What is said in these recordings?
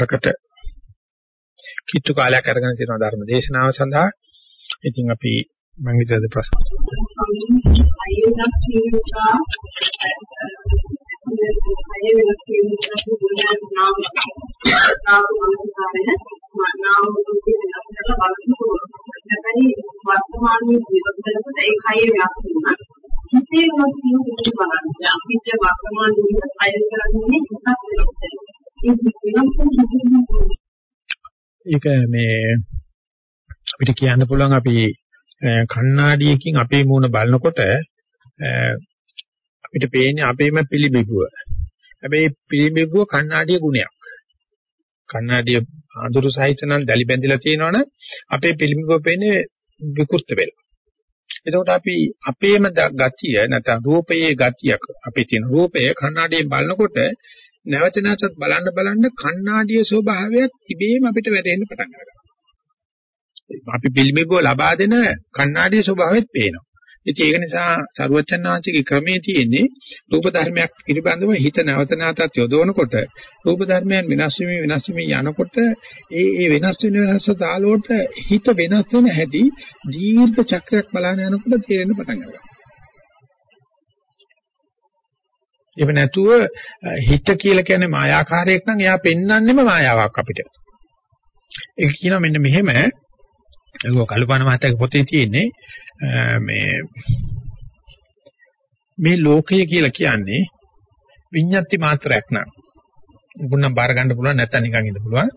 පැයකමාරකට කිට්ටු කාලයක් අරගෙන තියෙනවා ධර්ම දේශනාව සඳහා. ඉතින් අපි මම හිතද ප්‍රශ්න. වර්තමානයේ ජීවත් වෙනකොට ඒ කය වෙනස් වෙනවා. හිතේ වෙනස් වීම පිළිබඳව බලන්න. අපිට වර්තමාන ජීවිතය අයින් කරන්නේ හිතක් වෙනස් ඒක මේ අපිට කියන්න පුළුවන් අපි කණ්ණාඩියකින් අපේ මූණ බලනකොට අපිට පේන්නේ අපේම පිළිබිඹුව. හැබැයි පිළිබිඹුව කණ්ණාඩිය ගුණයක්. කණ්ණාඩිය අඳුරු සහිත නම් දැලි බැඳිලා තියෙනවනම් අපේ පිළිබිඹුව පේන්නේ විකෘත වෙලා. එතකොට අපි අපේම ගතිය නැත්නම් රූපයේ ගතියක් අපේ තියෙන රූපය කණ්ණාඩියෙන් බලනකොට නැවත නැවතත් බලන්න බලන්න කණ්ණාඩියේ ස්වභාවයත් ඉබේම අපිට වැටෙන්න පටන් ගන්නවා. අපි පිළිමෙබුව ලබා දෙන කණ්ණාඩියේ ස්වභාවයත් පේනවා. ඉතින් ඒක නිසා සරුවචනාංශිකේ ක්‍රමයේ තියෙන්නේ රූප ධර්මයක් පිළිබඳව හිත නැවත නැවතත් යොදවනකොට රූප ධර්මයන් වෙනස් වෙමින් වෙනස් වෙමින් යනකොට ඒ ඒ වෙනස් වෙන වෙනස් තාලෝට හිත වෙනස් වෙන හැටි දීර්ඝ චක්‍රයක් බලන යනකොට තේරෙන්න පටන් ගන්නවා. එහෙම නැතුව හිත කියලා කියන්නේ මායාකාරයක් නම් එයා පෙන්වන්නෙම මායාවක් අපිට. ඒක කියනවා මෙන්න මෙහෙම ඒක කල්පනා මහත්තයාගේ පොතේ තියෙන්නේ මේ මේ ලෝකය කියලා කියන්නේ විඤ්ඤාති මාත්‍රයක් නං. උගුණම් බාර ගන්න පුළුවන් නැත්නම් නිකන් ඉන්න පුළුවන්.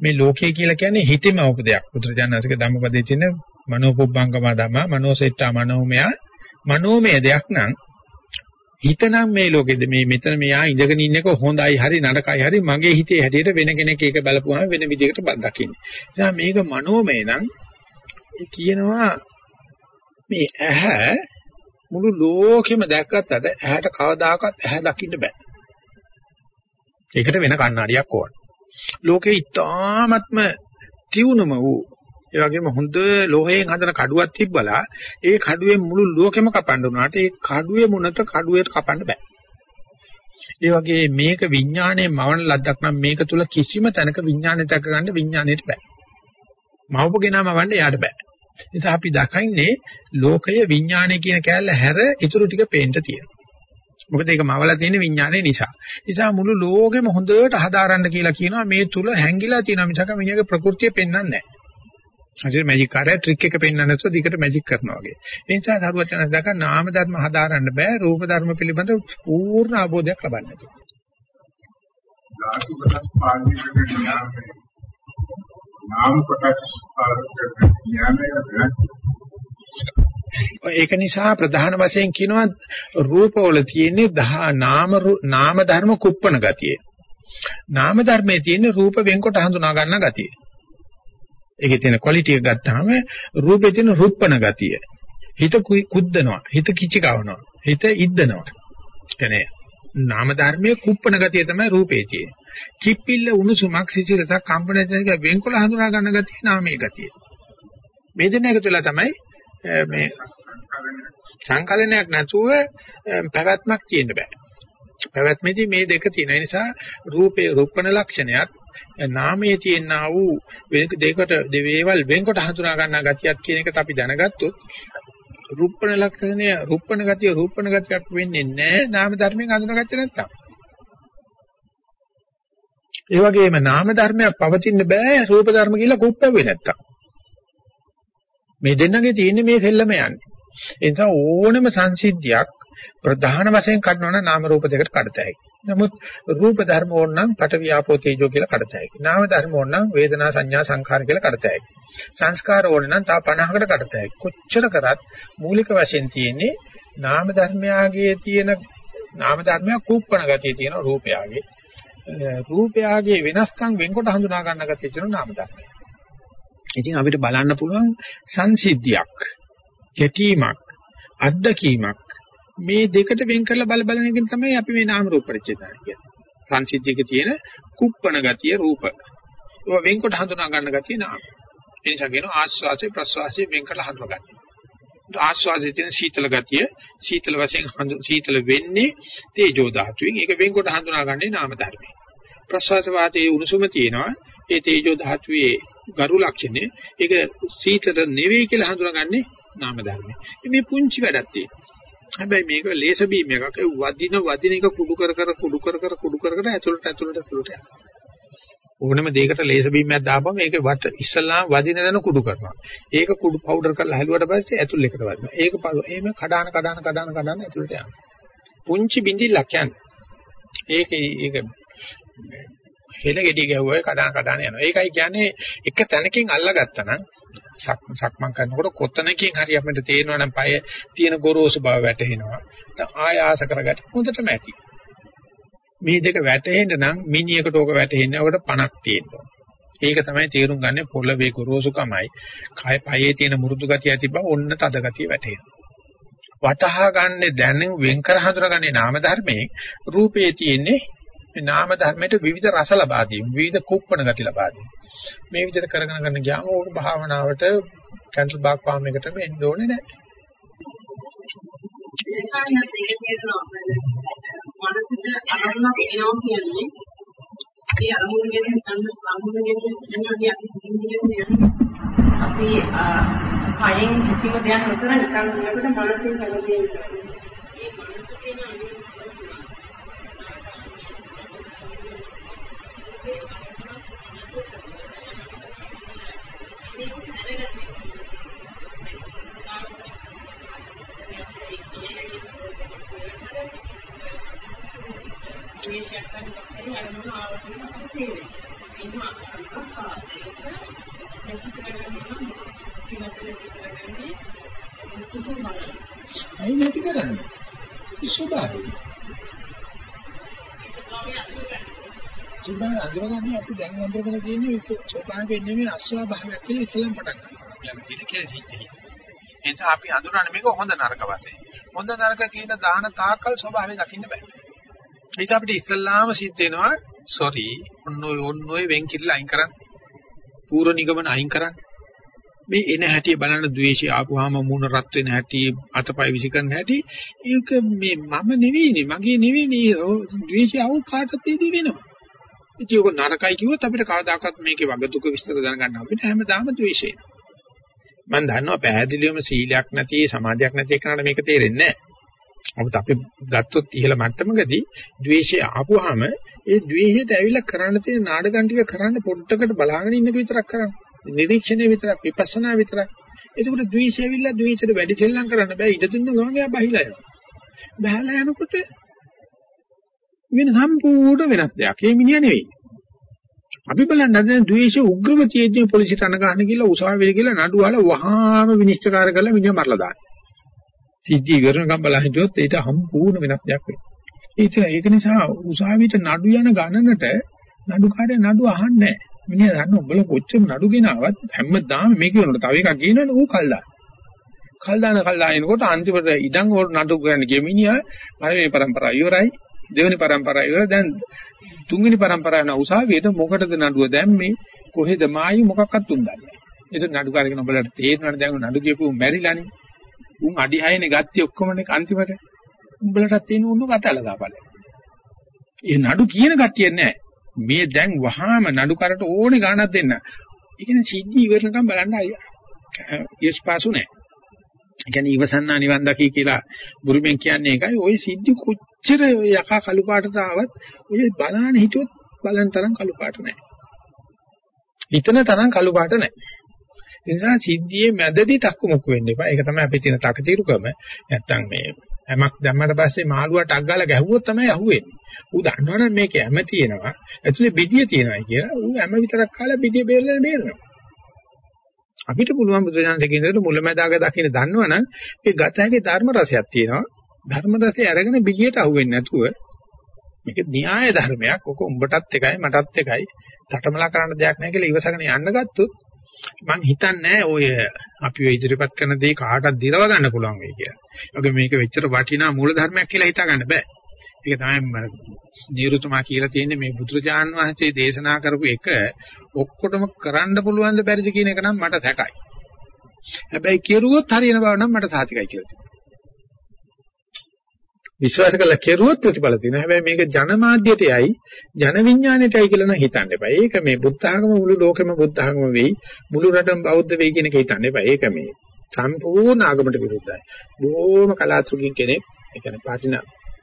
මේ ලෝකය කියලා කියන්නේ හිතෙම උපදයක්. පුත්‍රජානසික ධම්මපදයේ තියෙන මනෝපුබ්බංගම ධම මනෝසෙට්ටා මනෝමය මනෝමය දෙයක් නම් හිතනම් මේ ලෝකෙද මේ මෙතන මෙයා ඉඳගෙන ඉන්න එක හොඳයි හරි නරකයි හරි මගේ හිතේ හැටියට වෙන කෙනෙක් ඒක බලපුවාම වෙන විදිහකට දකින්නේ. ඒ මේක මනෝමය නම් කියනවා මේ ඇහැ මුළු ලෝකෙම දැක්කත් අද ඇහැට කවදාකවත් ඇහැ දකින්න බෑ. ඒකට වෙන කණ්ණාඩියක් ඕන. ලෝකේ ඉතාමත්ම තියුණුම වූ ඒ වගේම හොඳ ලෝහයෙන් හදන කඩුවක් තිබ්බලා ඒ කඩුවේ මුළු ලෝකෙම කපන්න උනාට ඒ කඩුවේ මුනත කඩුවට කපන්න බෑ. ඒ වගේ මේක විඥානයේ මවන ලද්දක් නම් මේක තුල කිසිම තැනක විඥානය දක ගන්න විඥාණයට බෑ. මවපගෙනාම වන්නේ යාට බෑ. නිසා අපි දකින්නේ ලෝකය විඥානය කියන කැලල හැර ඉතුරු ටික පේන්න තියෙනවා. මොකද ඒක මවලා තියෙන විඥානයේ නිසා. නිසා මුළු ලෝකෙම හොඳට හදාරන්න කියලා කියනවා මේ තුල හැංගිලා තියෙන මිසක මිනිහගේ ප්‍රകൃතිය පෙන්වන්නේ නැහැ. අදිට මැජික් කාර්යය ට්‍රික් එක පෙන්වන්න නැතුව දිගට මැජික් කරනවා වගේ. ඒ නිසා සරුවචනස් දක නාම ධර්ම හදාරන්න බෑ රූප ධර්ම පිළිබඳ පූර්ණ අවබෝධයක් ලබන්න නැතුව. ධාතු කොටස් කරන ඥානය. නාම කොටස් කරන ඥානය ඒක නිසා ප්‍රධාන වශයෙන් කියනවා රූපවල තියෙන්නේ නාම නාම ධර්ම කුප්පණ ගතිය. නාම ධර්මයේ තියෙන රූප වෙන්කොට හඳුනා ගන්න ගතිය. ඒකේ තියෙන ක්වොලිටි එක ගත්තාම රූපේ තියෙන රුප්පණ ගතිය. හිත කුද්දනවා, හිත කිචි කවනවා, හිත ඉද්දනවා. කියන්නේ නාම ධර්මයේ කුප්පණ ගතිය තමයි රූපේ තියෙන්නේ. කිප්පිල්ල උණුසුමක් සිසිලසක් කම්පන දෙක වෙන්කොල හඳුනා ගන්න ගතිය නාමයේ ගතිය. මේ දෙන්න එකතු වෙලා තමයි මේ සංකලනයක් නැතුව පැවැත්මක් තියෙන්න බෑ. පැවැත්මේදී මේ දෙක තියෙන නිසා රූපේ රූපණ ලක්ෂණයත් නාමයේ තියෙනා වූ දෙකට දේවල් වෙන්කොට හඳුනා ගන්නා ගතියක් කියන එකට අපි දැනගත්තොත් රූපණ ලක්ෂණය රූපණ ගතිය රූපණ ගතියක් වෙන්නේ නැහැ නාම ධර්මයෙන් හඳුනාගත්තේ නැත්තම්. ඒ වගේම නාම ධර්මයක් පවතින්න බෑ රූප ධර්ම කියලා කුප්ප වෙන්නේ නැත්තම්. මේ දෙන්නගේ තියෙන්නේ මේ සෙල්ලම යන්නේ. ඒ නිසා ඕනම සංසිද්ධියක් ප්‍රධාන වශයෙන් කඩනවා නම් නාම රූප දෙකට කඩතයි. නමුත් රූප ධර්ම ඕන නම් පට වියාපෝ තේජෝ කියලා කඩතයි. නාම ධර්ම ඕන නම් වේදනා සංඥා සංඛාර කියලා කඩතයි. සංස්කාර ඕන නම් තව 50කට කඩතයි. කොච්චර කරත් මූලික වශයෙන් තියෙන්නේ නාම ධර්මයාගේ තියෙන නාම ධර්මයක් කුප්පණ ගතිය තියෙන රූපයාගේ රූපයාගේ වෙනස්කම් වෙන්කොට හඳුනා ගන්න ගතිය තියෙන නාම ධර්මය. ඉතින් අපිට බලන්න පුළුවන් සංසිද්ධියක්, යැටීමක්, අත්දැකීමක් මේ දෙකට වෙන් කරලා බල බලන එකෙන් තමයි අපි මේ නාම රූප පරිච්ඡේදය කියන්නේ. සංසිද්ධියක තියෙන කුප්පණ ගතිය රූප. ඒවා වෙන්කොට හඳුනා ගන්න ගතිය නාම. ඒ නිසා කියනවා ආස්වාසේ ප්‍රස්වාසයේ වෙන් කරලා හඳුනා ගන්න. ආස්වාදයේ තියෙන සීතල ගතිය සීතල වශයෙන් සීතල වෙන්නේ තේජෝ ධාතුවෙන් ඒක වෙන්කොට හඳුනාගන්නේ නාම ධර්මයෙන් ප්‍රස්වාස වාතයේ උණුසුම තියෙනවා ඒ තේජෝ ධාතුවේ ගරු ලක්ෂණය ඒක සීතල නෙවෙයි කියලා හඳුනාගන්නේ නාම ධර්මයෙන් මේ පුංචි වැඩක් තියෙනවා හැබැයි මේක ලේස බීම් එකක් ඒ වදින වදින එක කුඩු කර කර කුඩු කර කර කුඩු කර කර ඇතුළට ඇතුළට ඇතුළට යනවා ඕනම දෙයකට ලේස බීමයක් දාපුවම ඒක වට ඉස්සල්ලාම වදින දන කුඩු කරනවා. ඒක කුඩු පවුඩර් කරලා හැලුවට පස්සේ ඇතුල් එකට වදිනවා. ඒක එහෙම කඩාන කඩාන කඩාන කඩාන ඇතුළට යනවා. පුංචි බින්දිල්ලක් යන්නේ. ඒක ඒක හෙල ගෙඩිය ගැහුවා කඩාන කඩාන යනවා. ඒකයි කියන්නේ එක තැනකින් අල්ලගත්තා නම් සක්මන් කරනකොට කොතනකින් හරි අපිට තේරෙනවා නම් පය තියෙන ගොරෝසු බව වැටහෙනවා. ආයාස කරගන්න හොඳටම ඇති. මේ දෙක වැටෙන්න නම් මිනිහෙකුට ඕක වැටෙන්න ඔකට පණක් තියෙනවා. ඒක තමයි තේරුම් ගන්න පොළවේ ගොරෝසුකමයි. කය පයේ තියෙන මෘදු ගතිය ඇති බව ඔන්න තද ගතිය වැටෙනවා. වටහා ගන්න දැනෙන් වෙන් කර හඳුනගන්නේ නාම ධර්මයේ රූපයේ තියෙන්නේ නාම ධර්මයට විවිධ රස ලබා දීම විවිධ කුප්පණ ගති ලබා දීම. මේ විදිහට කරගෙන කරන ගියාම ඕක භාවනාවට කැන්සල් බාක් ෆාම් එකට එන්න ඕනේ නැහැ. ඒකයි ඒක කියනවා මනසට අරමුණක් එනවා කියන්නේ ඒ අරමුණ ගැන හිතන්න අරමුණ ගැන හිතනදී අපි හිතන්නේ අපි කයෙන් කිසිම දෙයක් නොකර නිකන් ඉන්නකොට මනසෙන් හැමදේම හරි මොකක්ද අරමුණ ආවොත් අපිට තේරෙනවා. ඒක ඇයි නැති කරන්නේ? ස්වභාවය. ස්වභාවය අඳුරගන්නේ අපි දැන් අඳුරගෙන තියෙන්නේ ඒක ස්වභාවයෙන් නෙමෙයි අස්වභාවයක් කියලා ඉස්සෙල්ලම පටන් ගන්නවා. ළඟ තියෙන කියලා සිද්ධිය. එනිසා අපි අඳුරන්නේ මේක හොඳ නරක වශයෙන්. හොඳ නරක කියන දාන තාකල් ස්වභාවය දකින්න බෑ. ඒක අපිට ඉස්සල්ලාම සිද්ධ වෙනවා sorry ඔන්න ඔය ඔන්න ඔය වෙන් කිරලා අයින් කරන්න. පූර්ව නිගමන අයින් කරන්න. මේ එන හැටි බලන්න ද්වේෂය ආපුවාම මූණ රත් වෙන හැටි අතපය විසිකරන හැටි ඒක මේ මම නෙවෙයිනේ මගේ නෙවෙයිනේ ද්වේෂය ආව කාටද දෙවි වෙනවා. ඉතින් ඔක නරකයි කිව්වොත් අපිට කවදාකවත් මේකේ වගතුක විස්තර දැනගන්න අපිට හැමදාම ද්වේෂය. මම දන්නවා පැහැදිලිවම සීලයක් නැති සමාධියක් නැති එකනට මේක තේරෙන්නේ නැහැ. නමුත් අපි ගත්තොත් ඉහළ මට්ටමකදී ද්වේෂය ආපුවාම ඒ ද්වේෂයට ඇවිල්ලා කරන්න තියෙන නාඩගම් ටික කරන්න පොඩ්ඩකට බලාගෙන ඉන්නක විතරක් කරන්න. නිරීක්ෂණය විතරක් විපස්සනා විතරක්. ඒකෝට ද්වේෂය ඇවිල්ලා ද්වේෂයට වැඩි සෙල්ලම් කරන්න බෑ. ඉඩ දුන්න ගමන් එයා බහිලා යනවා. බහලා යනකොට වෙන සම්පූර්ණ වෙනස් දෙයක්. ඒ මිනිහා නෙවෙයි. අපි බලන්න දැන් ද්වේෂ උග්‍රව තියෙද්දී පොලිසියට අණ ගන්න කියලා උසාවියට කියලා නඩු අහලා වහාම විනිශ්චයකාර කරලා මිනිහා මරලා දානවා. සිද්ධිය කරනකම් බලන් හිටියොත් ඊට සම්පූර්ණ වෙනස් දෙයක් වෙනවා. ඒක ඒක නිසා උසාවියට නඩු යන ගණනට නඩුකාරය නඩු අහන්නේ නැහැ. මිනිහා දන්න උඹල කොච්චර නඩු ගෙනාවත් හැමදාම මේක වෙනකොට තව එකක් ගේනවනේ ඌ කල්ලා. කල්දාන කල්ලා එනකොට අන්තිමට ඉඩම් ඕර නඩු ගන්න ගිය මිනිහා පළවෙනි પરම්පරාව ඉවරයි. දෙවෙනි પરම්පරාව ඉවරයි. දැන් තුන්වෙනි પરම්පරාව න උසාවියට මොකටද නඩුව දැම්මේ? කොහෙද මායි මොකක්වත් තුන්දන්නේ. ඒක නඩුකාරගෙන උඹලට තේරෙනවනේ දැන් නඩු කියපු මැරිලානේ. උන් අඩි 6නේ ගත්තේ ඔක්කොමනේ අන්තිමට. උඹලටත් තියෙන උන්නු කතාලා දාපළ. ඒ නඩු කියන කට්ටිය නෑ. මේ දැන් වහාම නඩු කරට ඕනේ ගාණක් දෙන්න. ඒ කියන්නේ සිද්ධි ඉවරනකම් බලන්න අයියා. යස්පාසු නෑ. ඒ කියන්නේ ඉවසන්නා නිවන් දකි කියලා බුරුමෙන් කියන්නේ ඒකයි. ওই සිද්ධි කොච්චර යකා කළු පාටට ආවත් ඔය බලන්න හිතුවොත් බලන තරම් කළු පාට නෑ. හිතන තරම් කළු පාට නෑ. ඒ නිසා සිද්ධියේ මැදදී තක්කු මුක්කු වෙන්න එපා. ඒක තමයි අපේ තියෙන තකතිරුකම. නැත්තම් මේ හැමක් දැම්මට පස්සේ මාළුවා ටක් ගාලා ගැහුවොත් තමයි අහුවෙන්නේ. ඌ දන්නවනම් මේක හැම තියෙනවා. ඇතුලේ බිඩිය තියෙනවා කියලා. ඌ හැම විතරක් කාලා බිඩිය බේරලා බේරනවා. අපිට පුළුවන් බුදුසසුන කියනකොට මුලැමැදාග දකින්න දන්නවනම් මේ ගත හැකි ධර්ම රසයක් තියෙනවා. ධර්ම රසය අරගෙන බිඩියට අහුවෙන්නේ නැතුව මේක න්‍යාය ධර්මයක්. ඔක උඹටත් එකයි මටත් එකයි. තටමලා කරන්න දෙයක් නැහැ කියලා ඉවසගෙන යන්න ගත්තොත් මං හිතන්නේ ඔය අපි ඔය ඉදිරිපත් කරන දේ කාටවත් දිරව ගන්න පුළුවන් වෙයි කියලා. ඒගොල්ලෝ මේක වෙච්චර වටිනා මූල ධර්මයක් කියලා හිතා ගන්න බෑ. ඒක තමයි නිරුතුමා කියලා තියෙන්නේ මේ බුදුරජාන් වහන්සේ දේශනා කරපු එක ඔක්කොටම කරන්න පුළුවන් ද බැරිද කියන එක නම් මට සැකයි. හැබැයි කෙරුවොත් හරියන බව නම් මට සාතිකයි කියලා තියෙනවා. විශ්වාස කළා කෙරුවොත් ප්‍රතිඵල තියෙනවා. හැබැයි මේක ජනමාධ්‍යයටයි ජන විඥාණයටයි කියලා නම් හිතන්න එපා. ඒක මේ බුද්ධ ආගම මුළු ලෝකෙම බුද්ධ ආගම වෙයි. මුළු රටම බෞද්ධ වෙයි කියන එක හිතන්න එපා. ඒක මේ සම්පූර්ණ ආගමට විරුද්ධයි. බොහොම කලාතුරකින් කෙනෙක් ඒ කියන්නේ පාටින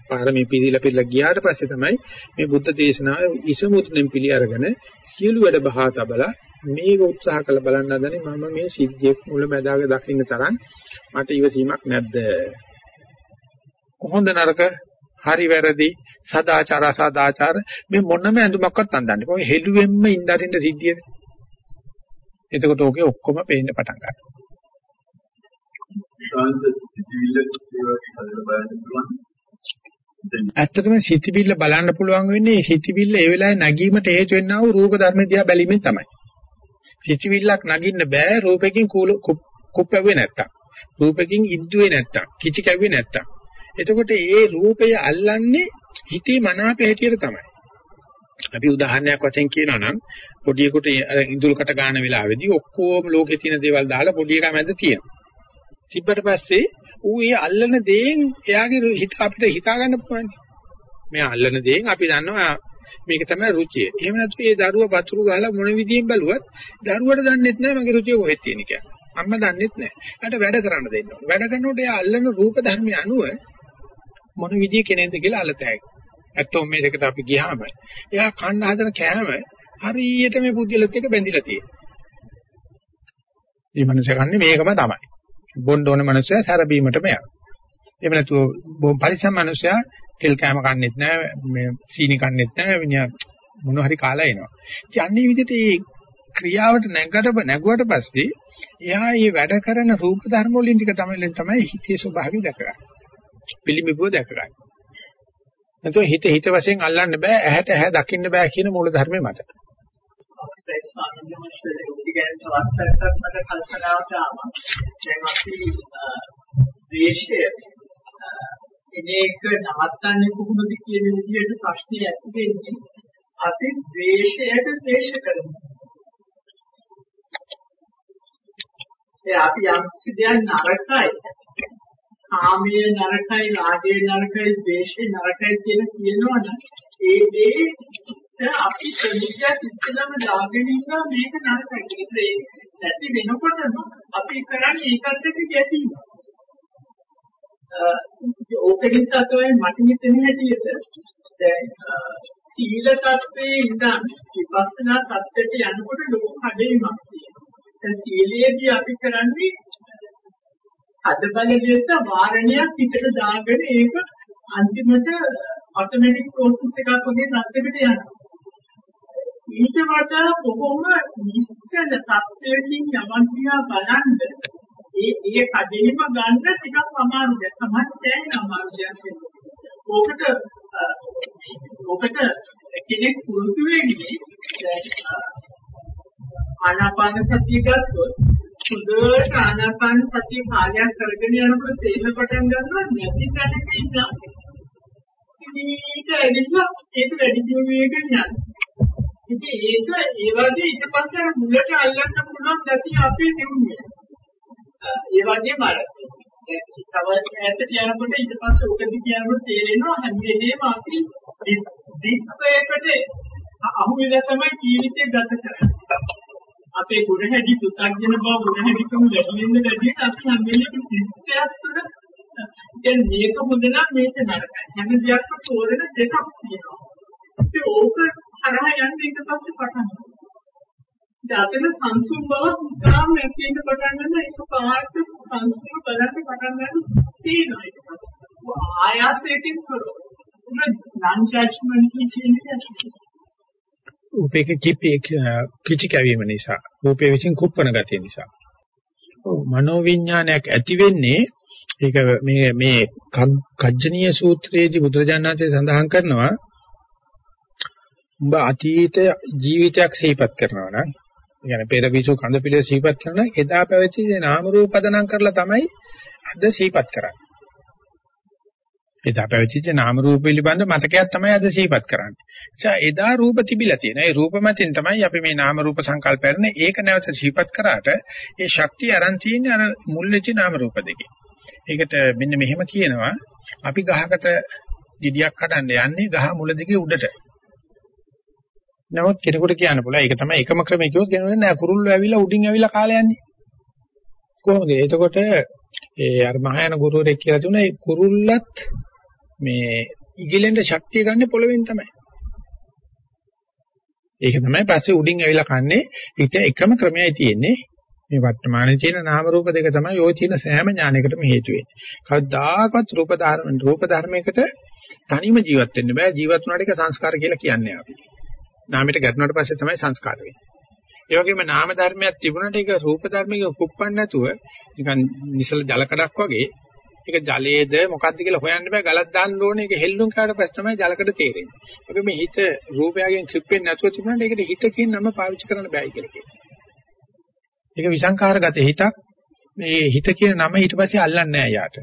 පාරමී පිළිලා පිළිලා ගියාට පස්සේ තමයි මේ බුද්ධ දේශනාව ඉසමුතුනෙන් පිළි අරගෙන සියලු වැඩ බහා තබලා මේක උත්සාහ කළ බලන්න හදනේ මම මේ සිද්ධියක් මුල මැදාග දකින්න තරම් මට ඉවසීමක් නැද්ද කොහොඳ නරක හරි වැරදි සදාචාර සදාචාර මේ මොනම ඇඳුමක්වත් අඳන්නේ. කොහේ හෙළුවෙන්ම ඉඳරින්න සිද්ධියද? එතකොට ඕකේ ඔක්කොම පේන්න පටන් ගන්නවා. ඇත්තටම සිතිවිල්ල බලන්න පුළුවන් වෙන්නේ සිතිවිල්ල ඒ වෙලාවේ නැගීමට හේතු වෙන්නා වූ රූප ධර්ම දිහා බැලීමෙන් තමයි. සිතිවිල්ලක් නගින්න බෑ රූපකින් කුප්පැව්වේ නැත්තම්. රූපකින් ඉද්දුවේ නැත්තම්. කිචි කැව්වේ නැත්තම්. එතකොට ඒ රූපය අල්ලන්නේ හිතේ මනාප හැටියට තමයි. අපි උදාහරණයක් වශයෙන් කියනවා නම් පොඩියෙකුට ඉඳුල්කට ගන්න වෙලාවේදී ඔක්කොම ලෝකේ තියෙන දේවල් දාලා පොඩි එකා මැද තියෙනවා. තිබ්බට පස්සේ ඌ ඒ අල්ලන දේෙන් එයාගේ හිත අපිට හිතා ගන්න පුළුවන්. මේ අල්ලන දේෙන් අපි දන්නවා මේක තමයි රුචිය. එහෙම නැත්නම් ඒ දරුවා වතුරු ගහලා මොන විදියෙන් බැලුවත් දරුවට දන්නෙත් නැහැ මගේ රුචිය කොහෙද තියෙන කියලා. අම්මා දන්නෙත් නැහැ. එයාට වැඩ කරන්න දෙන්න ඕනේ. වැඩ කරනකොට එයා අල්ලන රූප ධර්මය අනුව මොන විදිය කෙනෙක්ද කියලා අල්ලතෑයි. ඇත්තෝම මේකට අපි ගියාම එයා කන්න හදන කෑම හරියට මේ පුද්ගලත් එක්ක බැඳිලා තියෙනවා. මේ මනුස්සයා කන්නේ මේකම තමයි. බොන්න ඕන මනුස්සයා සැරබීමටම යනවා. එහෙම නැතුව පරිසම් මනුස්සයා තෙල් කෑම කන්නේත් නැහැ, මේ සීනි කන්නේත් නැහැ, විඤ්ඤා මොන හරි කාලා එනවා. ඉතින් අන්නේ විදිහට මේ ක්‍රියාවට නැගකට නැගුවට පස්සේ එයා මේ වැඩ කරන රූප ධර්ම වලින් ටික තමයි තමයි හිතේ ස්වභාවය දැකගන්නේ. පිළිඹුව දැක ගන්න. නැත්නම් හිත හිත වශයෙන් අල්ලන්න බෑ ඇහැට ඇහැ දකින්න බෑ කියන මූල ධර්මය මත. අපේ ස්වාමීන් වහන්සේ ඉගෙන ගන්නවත් මට කල්පනාවට ආවා. දැන් අපි ද්වේෂය ඉනේක නවත්තන්නේ කොහොමද කියන විදිහට ප්‍රශ්නේ ඇති වෙන්නේ. අපි ද්වේෂයට ද්වේෂ කරනවා. ඒ අපි යම් සිදයන් නරකයි කාමයේ නරකයි, රාගයේ නරකයි, ද්වේෂයේ නරකයි කියලා කියනවනම් ඒ දේ අපි ප්‍රතිඥා ඉස්සෙල්ලාම දාගෙන ඉන්නවා මේක නරකයි. ඒක නැති වෙනකොටම අපි කරන්නේ ඒකත් එක්ක ගැටීම. ඕක නිසා තමයි මට හිතෙන හැටියට දැන් සීල tattve ඉඳන් විපස්සනා tattවට යනකොට ලොකු කඩේමක් තියෙනවා. දැන් සීලයේදී අපි කරන්නේ අද බල ලෙස වාරණයක් පිටට දාගෙන ඒක අන්තිමට ඔටෝමැටික් ප්‍රොසෙස් එකක් වගේ තත්ත්වයකට යනවා. ඊට වඩා බොහොම නිශ්චල තත්ත්වයකින් යමන් දිහා බලන්න ඒ ඒ කඩේම ගන්න ටිකක් අමාරුයි. සමහරවිට අමාරුයි. ඕකට ඕකට කෙනෙක් පුරුදු වෙන්නේ ආනාපාන සතිය ගත්තොත් හොඳට ආනාපාන සතිය කාලයක් කරගෙන යනකොට තේරෙන පටන් ගන්නවා නැති තැනක ඉඳලා ඉතින් ඇවිල්ලා ඒක වැඩි දියුණුවකින් යනවා. ඉතින් ඒක ඒ වගේ ඊට පස්සේ මුලට අල්ලන්න පුළුවන් ගැතිය අපේ නෙමෙයි. ඒ වගේම අර තව ඈතට යනකොට ඊට පස්සේ උකදී කියනකොට තේරෙනවා හැම වෙලේම අපි දික්කයකට අහු වෙලා තමයි ජීවිතය ගත කරන්නේ. අපේ ගුණ හැටි පු탁ගෙන බව ගුණ හැටිකම වැඩි වෙන වැඩි අපි හැම වෙලේම සිත්යක් තුළ. දැන් මේක හොඳ නම් මේක නරකයි. හැම දෙයක්ම තෝරන දෙකක් තියෙනවා. ඒ ඕක හරහා යන්නේ ඊට පස්සේ පටන් දාතන සංසුන් බව තාම නැතිවෙන්න පටන් ගන්න. ඒක පාට සංසුන් බලන්න පටන් ගන්න තියෙනවා ඒක පස්සේ. ආයාසයෙන් කරෝ non judgmental changes උපේක කිපි කිචි කැවීම නිසා රූපේ විසින් කුප්පන ගතිය නිසා ඔව් මනෝවිඥානයක් ඇති වෙන්නේ ඒක මේ මේ කජ්ජනීය සූත්‍රයේදී බුදුරජාණන්සේ සඳහන් කරනවා උඹ අතීත ජීවිතයක් සිහිපත් කරනවා නම් يعني පෙර විසු කඳ පිළ සිහිපත් කරන එදා පැවති නාම රූප පදනම් කරලා තමයි අද සිහිපත් කරන්නේ. එදා පැවතිච්ච නාම රූප පිළිබඳ මතකයක් තමයි අද සිහිපත් කරන්නේ. එචා එදා රූප තිබිලා තියෙන. ඒ රූප මතින් තමයි අපි මේ නාම රූප සංකල්ප කරන්නේ. ඒක නැවත සිහිපත් කරාට ඒ ශක්තිය අරන් තියෙන්නේ අර මුල් වෙච්ච නාම රූප දෙකේ. ඒකට මෙන්න මෙහෙම කියනවා අපි ගහකට ගෙඩියක් හදන්න යන්නේ ගහ මුල දිගේ උඩට. නමුත් කෙනෙකුට කියන්න පුළුවන් ඒක තමයි එකම ක්‍රමය කිව්වොත් කියනවා නෑ කුරුල්ලෝ ඇවිල්ලා උඩින් ඇවිල්ලා කාලේ යන්නේ. කොහොමද? එතකොට ඒ අර මහායාන ගුරුවරයෙක් කියලා දුන්නා ඒ කුරුල්ලත් මේ ඉගිලෙන්න ශක්තිය ගන්න පොළවෙන් තමයි. ඒක තමයි පස්සේ උඩින් ඇවිල්ලා කන්නේ. ඒක එකම ක්‍රමයයි තියෙන්නේ. මේ වර්තමානයේ තියෙන නාම රූප දෙක තමයි ওই තියෙන සෑම ඥානයකටම හේතු වෙන්නේ. කවදාකවත් රූප ධර්ම රූප ධර්මයකට තනියම ජීවත් වෙන්න බෑ. ජීවත් වුණාට ඒක සංස්කාර කියලා කියන්නේ අපි. නාමයට ගැටුණාට පස්සේ තමයි සංස්කාර වෙන්නේ. ඒ වගේම නාම ධර්මයක් තිබුණාට ඒක රූප ධර්මයක කුප්පන්නේ නැතුව නිකන් නිසල ජල කඩක් වගේ ඒක ජලයේද මොකද්ද කියලා හොයන්න බෑ ගලක් දාන්න ඕනේ ඒක හෙල්ලුම් කාට පස්සේ තමයි ජලකඩ තේරෙන්නේ. ඒක මේ හිත රූපයගෙන් ක්‍රිප්පෙන්නේ නැතුව තිබුණාට ඒකට හිත කියන නම පාවිච්චි කරන්න බෑ කියලා කියනවා. ඒක විසංකාරගත හිතක් මේ හිත කියන නම ඊට පස්සේ අල්ලන්නේ නැහැ යාට.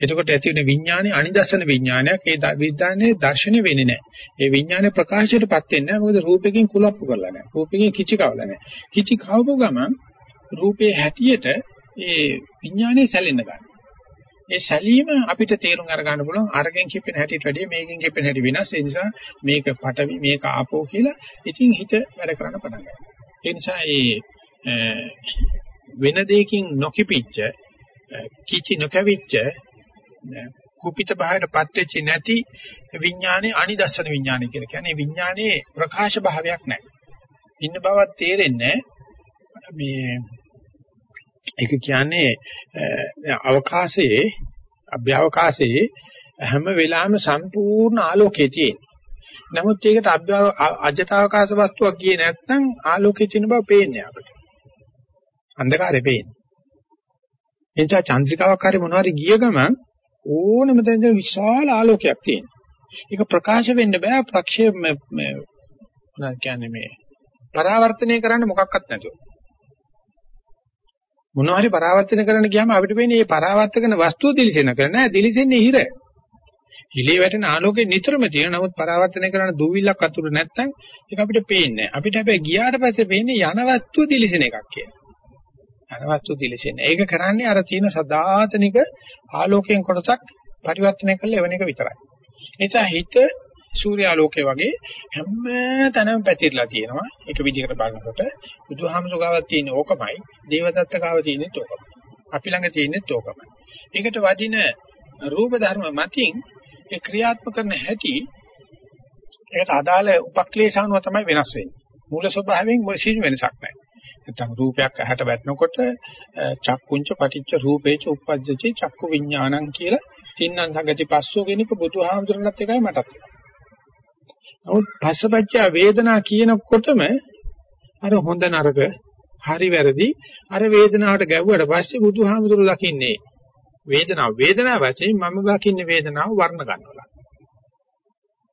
එතකොට ඇති වෙන විඥානේ අනිදර්ශන විඥානයක් ඒ විඥානේ දර්ශනය වෙන්නේ නැහැ. ඒ විඥානේ ප්‍රකාශයටපත් වෙන්නේ නැහැ. මොකද රූපයෙන් කුලප්පු කරලා නැහැ. රූපයෙන් කිචි කවලා නැහැ. කිචි කවපු ගමන් රූපේ හැටියට ඒ විඥානේ සැලෙන්න ගන්නවා. ඒ සැලීම අපිට තේරුම් අරගන්න පුළුවන් අරගෙන් කිපෙන හැටිට වැඩිය මේකෙන් කිපෙන හැටි වෙනස්. ඒ නිසා මේක පටවි මේක ආපෝ කියලා ඉතින් හිත වැඩ කරන්න පටන් ගන්නවා. ඒ නිසා ඒ වෙන දෙයකින් නොකිපිච්ච කිචි නොකවිච්ච කුපිත භාවයටපත් වෙච්ච නැති විඥානේ අනිදස්සන විඥානේ කියලා කියන්නේ විඥානේ ප්‍රකාශ භාවයක් නැහැ. ඉන්න බවක් තේරෙන්නේ මේ ඒක කියන්නේ අවකාශයේ අභ්‍යවකාශයේ හැම වෙලාවෙම සම්පූර්ණ ආලෝකයේ තියෙන. නමුත් ඒකට අජතාවකාශ වස්තුවක් ගියේ නැත්නම් ආලෝකයේ තියෙන බව පේන්නේ අපිට. අන්ධකාරේ පේන්නේ. එනිසා චන්ද්‍රිකාවක් හරි මොනවාරි ගිය ගමන් ඕනම තැනක විශාල ආලෝකයක් තියෙනවා. ඒක ප්‍රකාශ වෙන්න බෑ ප්‍රක්ෂේප මේ මොනවද කියන්නේ මේ පරාවර්තනය කරන්න මොකක්වත් නැතුව. මොනවා හරි පරාවර්තන කරන්න ගියාම අපිට වෙන්නේ මේ පරාවර්තන කරන වස්තුව දිලිසෙන කර නෑ දිලිසෙන්නේ හිර. හිලේ වැටෙන ආලෝකේ නිතරම තියෙන නමුත් පරාවර්තනය කරන දුවිල්ලක් අතුරු නැත්තම් ඒක අපිට පේන්නේ නෑ. අපිට හැබැයි ගියාට පස්සේ පේන්නේ යන වස්තුව දිලිසෙන එකක් කියලා. යන වස්තුව දිලිසෙන. ඒක කරන්නේ අර තියෙන සදාතනික ආලෝකයෙන් කොටසක් පරිවර්තනය කරලා එවන එක විතරයි. එනිසා හිත සූර්යාලෝකයේ වගේ හැම තැනම පැතිරලා තියෙනවා. ඒක විදිහකට බලනකොට බුදුහාමුදුර ගාවක් තියෙන ඕකමයි, දේවදත්ත ගාව තියෙනෙත් ඕකමයි. අපි ළඟ තියෙනෙත් ඕකමයි. ඒකට වදින රූප ධර්ම මතින් ඒ ක්‍රියාත්මක කරන හැටි ඒකට අදාළ උපක්ලේශානුව තමයි වෙනස් වෙන්නේ. මූල ස්වභාවයෙන් මොකද වෙනසක් නැහැ. නැත්නම් රූපයක් ඇහැට වැටෙනකොට චක්කුංච පටිච්ච රූපේච උප්පජ්ජති චක්කු විඥානං කියලා තින්නං සංගති පස්සෝ කෙනෙක් බුදුහාමුදුරණත් එකයි මටත් එකයි. නමුත් පස්සපච්ච වේදනා කියනකොටම අර හොඳ නරක හරි වැරදි අර වේදනාවට ගැව්වට පස්සේ බුදුහාමුදුරු දකින්නේ වේදනාව වේදනාව වශයෙන් මම දකින්නේ වේදනාව වර්ණ ගන්නවා.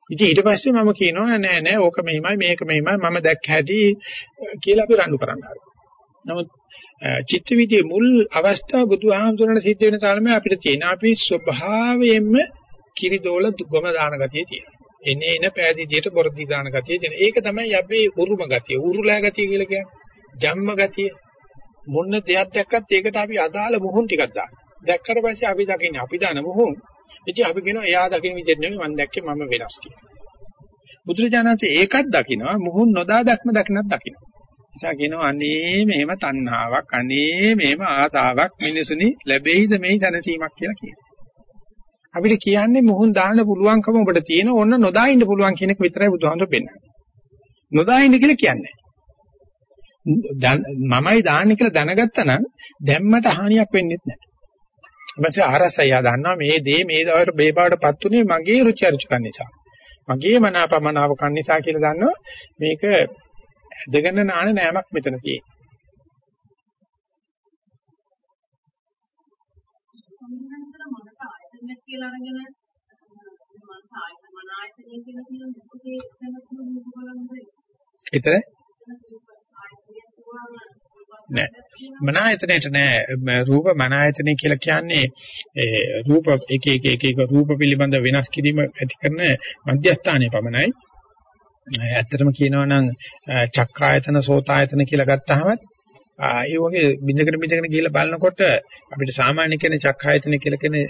ඉතින් ඊට පස්සේ මම කියනවා නෑ නෑ ඕක මෙහිමයි මේක මෙහිමයි මම දැක්ක හැටි කියලා අපි රණ්ඩු කරන්න නමුත් චිත්ත විදියේ මුල් අවස්ථාව බුදුහාමුදුරණ සිද්ධ වෙන තාලමේ අපිට තියෙන අපි ස්වභාවයෙන්ම කිරිදෝල ගොම දාන ගතිය තියෙනවා. එනේ එන පෑදීදියට බොරදී දාන ගතිය තියෙන. ඒක තමයි අපි උරුම ගතිය, උරුලා ගතිය කියලා කියන්නේ. ජම්ම ගතිය. මොන දෙයක් දැක්කත් ඒකට අපි අදාළ මුහුන් ටිකක් දාන. දැක්කට පස්සේ අපි දකින්නේ අපි දාන මුහුන්. ඉතින් අපි කියනවා එයා දකින විදිහට නෙමෙයි මම දැක්කේ මම වෙනස් කියලා. බුදුරජාණන්සේ ඒකත් දකිනවා මුහුන් නොදා දැක්ම දකින්නත් දකිනවා. නිසා කියනවා අනේ මේම තණ්හාවක් අනේ මේම ආතාවක් මිනිසුනි ලැබෙයිද මේ දැනසීමක් කියලා කියනවා. අපිට කියන්නේ මුහුන් දාන්න පුළුවන්කම ඔබට තියෙන ඕන නොදා ඉන්න පුළුවන් කියන එක විතරයි බුදුහාමුදුරු පෙන්නන්නේ. නොදා ඉන්න කියලා කියන්නේ. දැන් මමයි දාන්නේ කියලා දැනගත්තා නම් දැම්මට හානියක් වෙන්නේ නැහැ. ඊපස්සේ ආරසය දන්නවා මේ දේ මේ දවල්ට බේපාවටපත් උනේ මගේ රුචි අරුචිකන් නිසා. මගේ මනාපමනාව කන් නිසා කියලා දන්නවා මේක ඇදගෙන නාන නෑමක් මෙතන තියෙන්නේ. ආයතනයක් කියලා අරගෙන මනස ආයතන මන ආයතනය කියලා කියන එතන තුන බලන්නේ. ඒතර නෑ. මනායතනෙට නෑ. රූප මනායතනෙ කියලා කියන්නේ ඒ රූප එක එක එක එක රූප පිළිබඳ වෙනස් කිරීම ඇති කරන මධ්‍යස්ථානයේ පමණයි. ඇත්තටම කියනවා නම් චක්කායතන සෝතායතන කියලා ගත්තාම ඒ වගේ බින්දකට බින්දකට ගිහිල්ලා බලනකොට අපිට සාමාන්‍ය කියන චක්කායතන කියලා කියන්නේ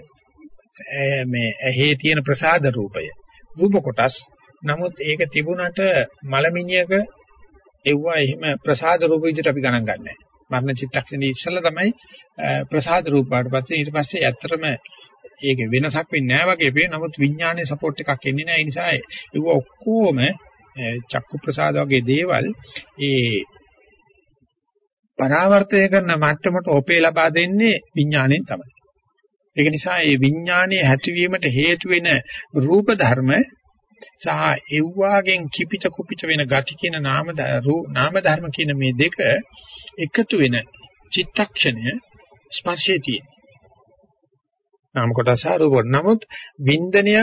මේ ඇහි තියෙන ප්‍රසාද රූපය රූප කොටස් නමුත් ඒක තිබුණට මලමිණියක එව්වා එහෙම ප්‍රසාද රූප විදිහට අපි ගණන් ගන්නෑ. මරණ චිත්තක්ෂණේ ඉස්සෙල්ලා තමයි ප්‍රසාද රූප වඩපත් ඊට පස්සේ ඇත්තටම ඒක වෙනසක් වෙන්නේ නැහැ වගේ පේ. නමුත් විඥානයේ සපෝට් එකක් එන්නේ නැහැ. ඒ නිසා ඒව ඔක්කොම චක්කු ප්‍රසාද වගේ දේවල් ඒ පරාවර්තය කරන මට්ටමට ඔපේ ලබා දෙන්නේ විඥාණයෙන් තමයි. ඒක නිසා මේ විඥානයේ හැටිවීමට හේතු වෙන රූප ධර්ම සහ එව්වාගෙන් කිපිත කුපිත වෙන ගති කියන නාම නාම ධර්ම කියන මේ දෙක එකතු වෙන චිත්තක්ෂණය ස්පර්ශයේ තියෙන. නාම කොටස රූප නමුත් වින්දනය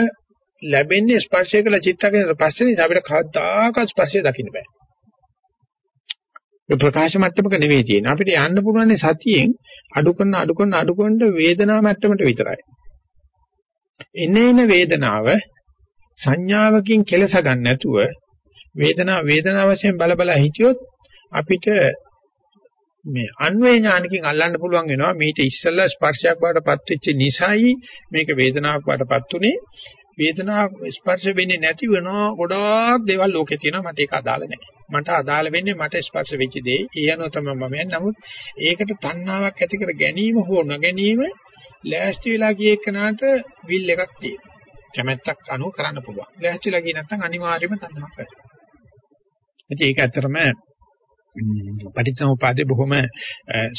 ලැබෙන්නේ ස්පර්ශය කළ චිත්තකේ පස්සේ නිසා අපිට කවදාකවත් ස්පර්ශය දකින්න බෑ. ඒ ප්‍රකාශ මට්ටමක නෙවෙයි තියෙන්නේ. අපිට යන්න පුළුවන් සතියෙන් අඩු කරන අඩු කරන අඩු කරන වේදනා මට්ටමට විතරයි. එනේන වේදනාව සංඥාවකින් කෙලස ගන්න නැතුව වේදනාව වේදනාව වශයෙන් බල බල හිටියොත් අපිට මේ අන්වේ ඥානකින් අල්ලන්න පුළුවන් වෙනවා. මේට ඉස්සෙල්ලා ස්පර්ශයක් බාටපත් වෙච්ච නිසායි මේක වේදනාවක් බාටපත් උනේ. වේදනාව ස්පර්ශ වෙන්නේ නැති වෙනවා. ගොඩාක් දේවල් ලෝකේ තියෙනවා. මට ඒක අදාළ නැහැ. මට අදාළ වෙන්නේ මට ස්පර්ශ වෙච්ච දේ ඒ අනුව තමයි මම යන්නේ නමුත් ඒකට තණ්හාවක් ඇති කර ගැනීම හෝ නොගැනීම ලෑස්ති වෙලා ගිය එකනට විල් එකක් තියෙනවා කැමැත්තක් අනුව කරන්න පුළුවන්. ලෑස්තිලා ගියේ නැත්නම් අනිවාර්යයෙන්ම තණ්හාවක් වෙනවා. ඒක ඇත්තටම පටිච්චසමුපාදේ බොහොම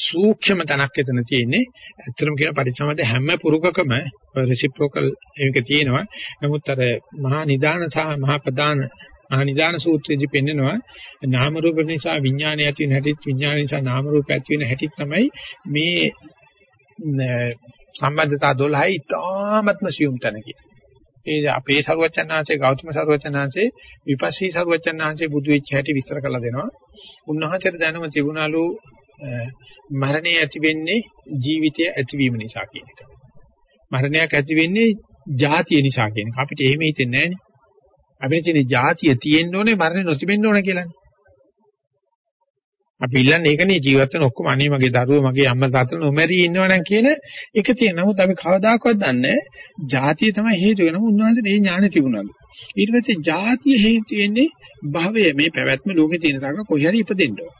සූක්ෂම තනක් එතන තියෙන්නේ. ඇත්තටම කියන පටිච්චසමුපාදේ හැම පුරුකකම රෙසිප්‍රොකල් එක තියෙනවා. නමුත් අර මහා නිදාන සහ මහා ප්‍රදාන මහා නිදාන සූත්‍රයේදී පෙන්නනවා නාම රූප නිසා විඥානය ඇති වෙන හැටි විඥාන නිසා නාම රූප ඇති වෙන හැටි තමයි මේ සම්බන්ධතා 12යි ඉතාමත්ම සියුම් තැන කියන්නේ. ඒ අපේ සරුවචනාංශේ ගෞතම සරුවචනාංශේ විපස්සී සරුවචනාංශේ බුදු වෙච්ච හැටි විස්තර කරලා දෙනවා. උන්වහන්සේට දැනුම තිබුණලු මරණය ඇති වෙන්නේ ජීවිතය ඇතිවීම නිසා කියන එක. මරණයක් ඇති වෙන්නේ ජාතිය නිසා කියන එක. අපිට එහෙම හිතෙන්නේ නැහැනේ. අපිට තියෙන ජාතිය තියෙන්න ඕනේ මරණය නොතිබෙන්න ඕනේ කියලානේ. අපි ඉල්ලන්නේ ඒකනේ ජීවත් වෙන ඔක්කොම අනේ මගේ දරුවෝ මගේ අම්මා තාත්තලා නොමැරී ඉන්නවනම් කියන එක තියෙන. නමුත් අපි කවදාකවත් දන්නේ ජාතිය තමයි හේතු වෙනම උන්වහන්සේට ඒ ඥාණය තිබුණලු. ඊට පස්සේ ජාතිය හේතු වෙන්නේ භවය මේ පැවැත්ම ලෝකේ තියෙන සාක කොහේ හරි ඉපදෙන්න ඕන.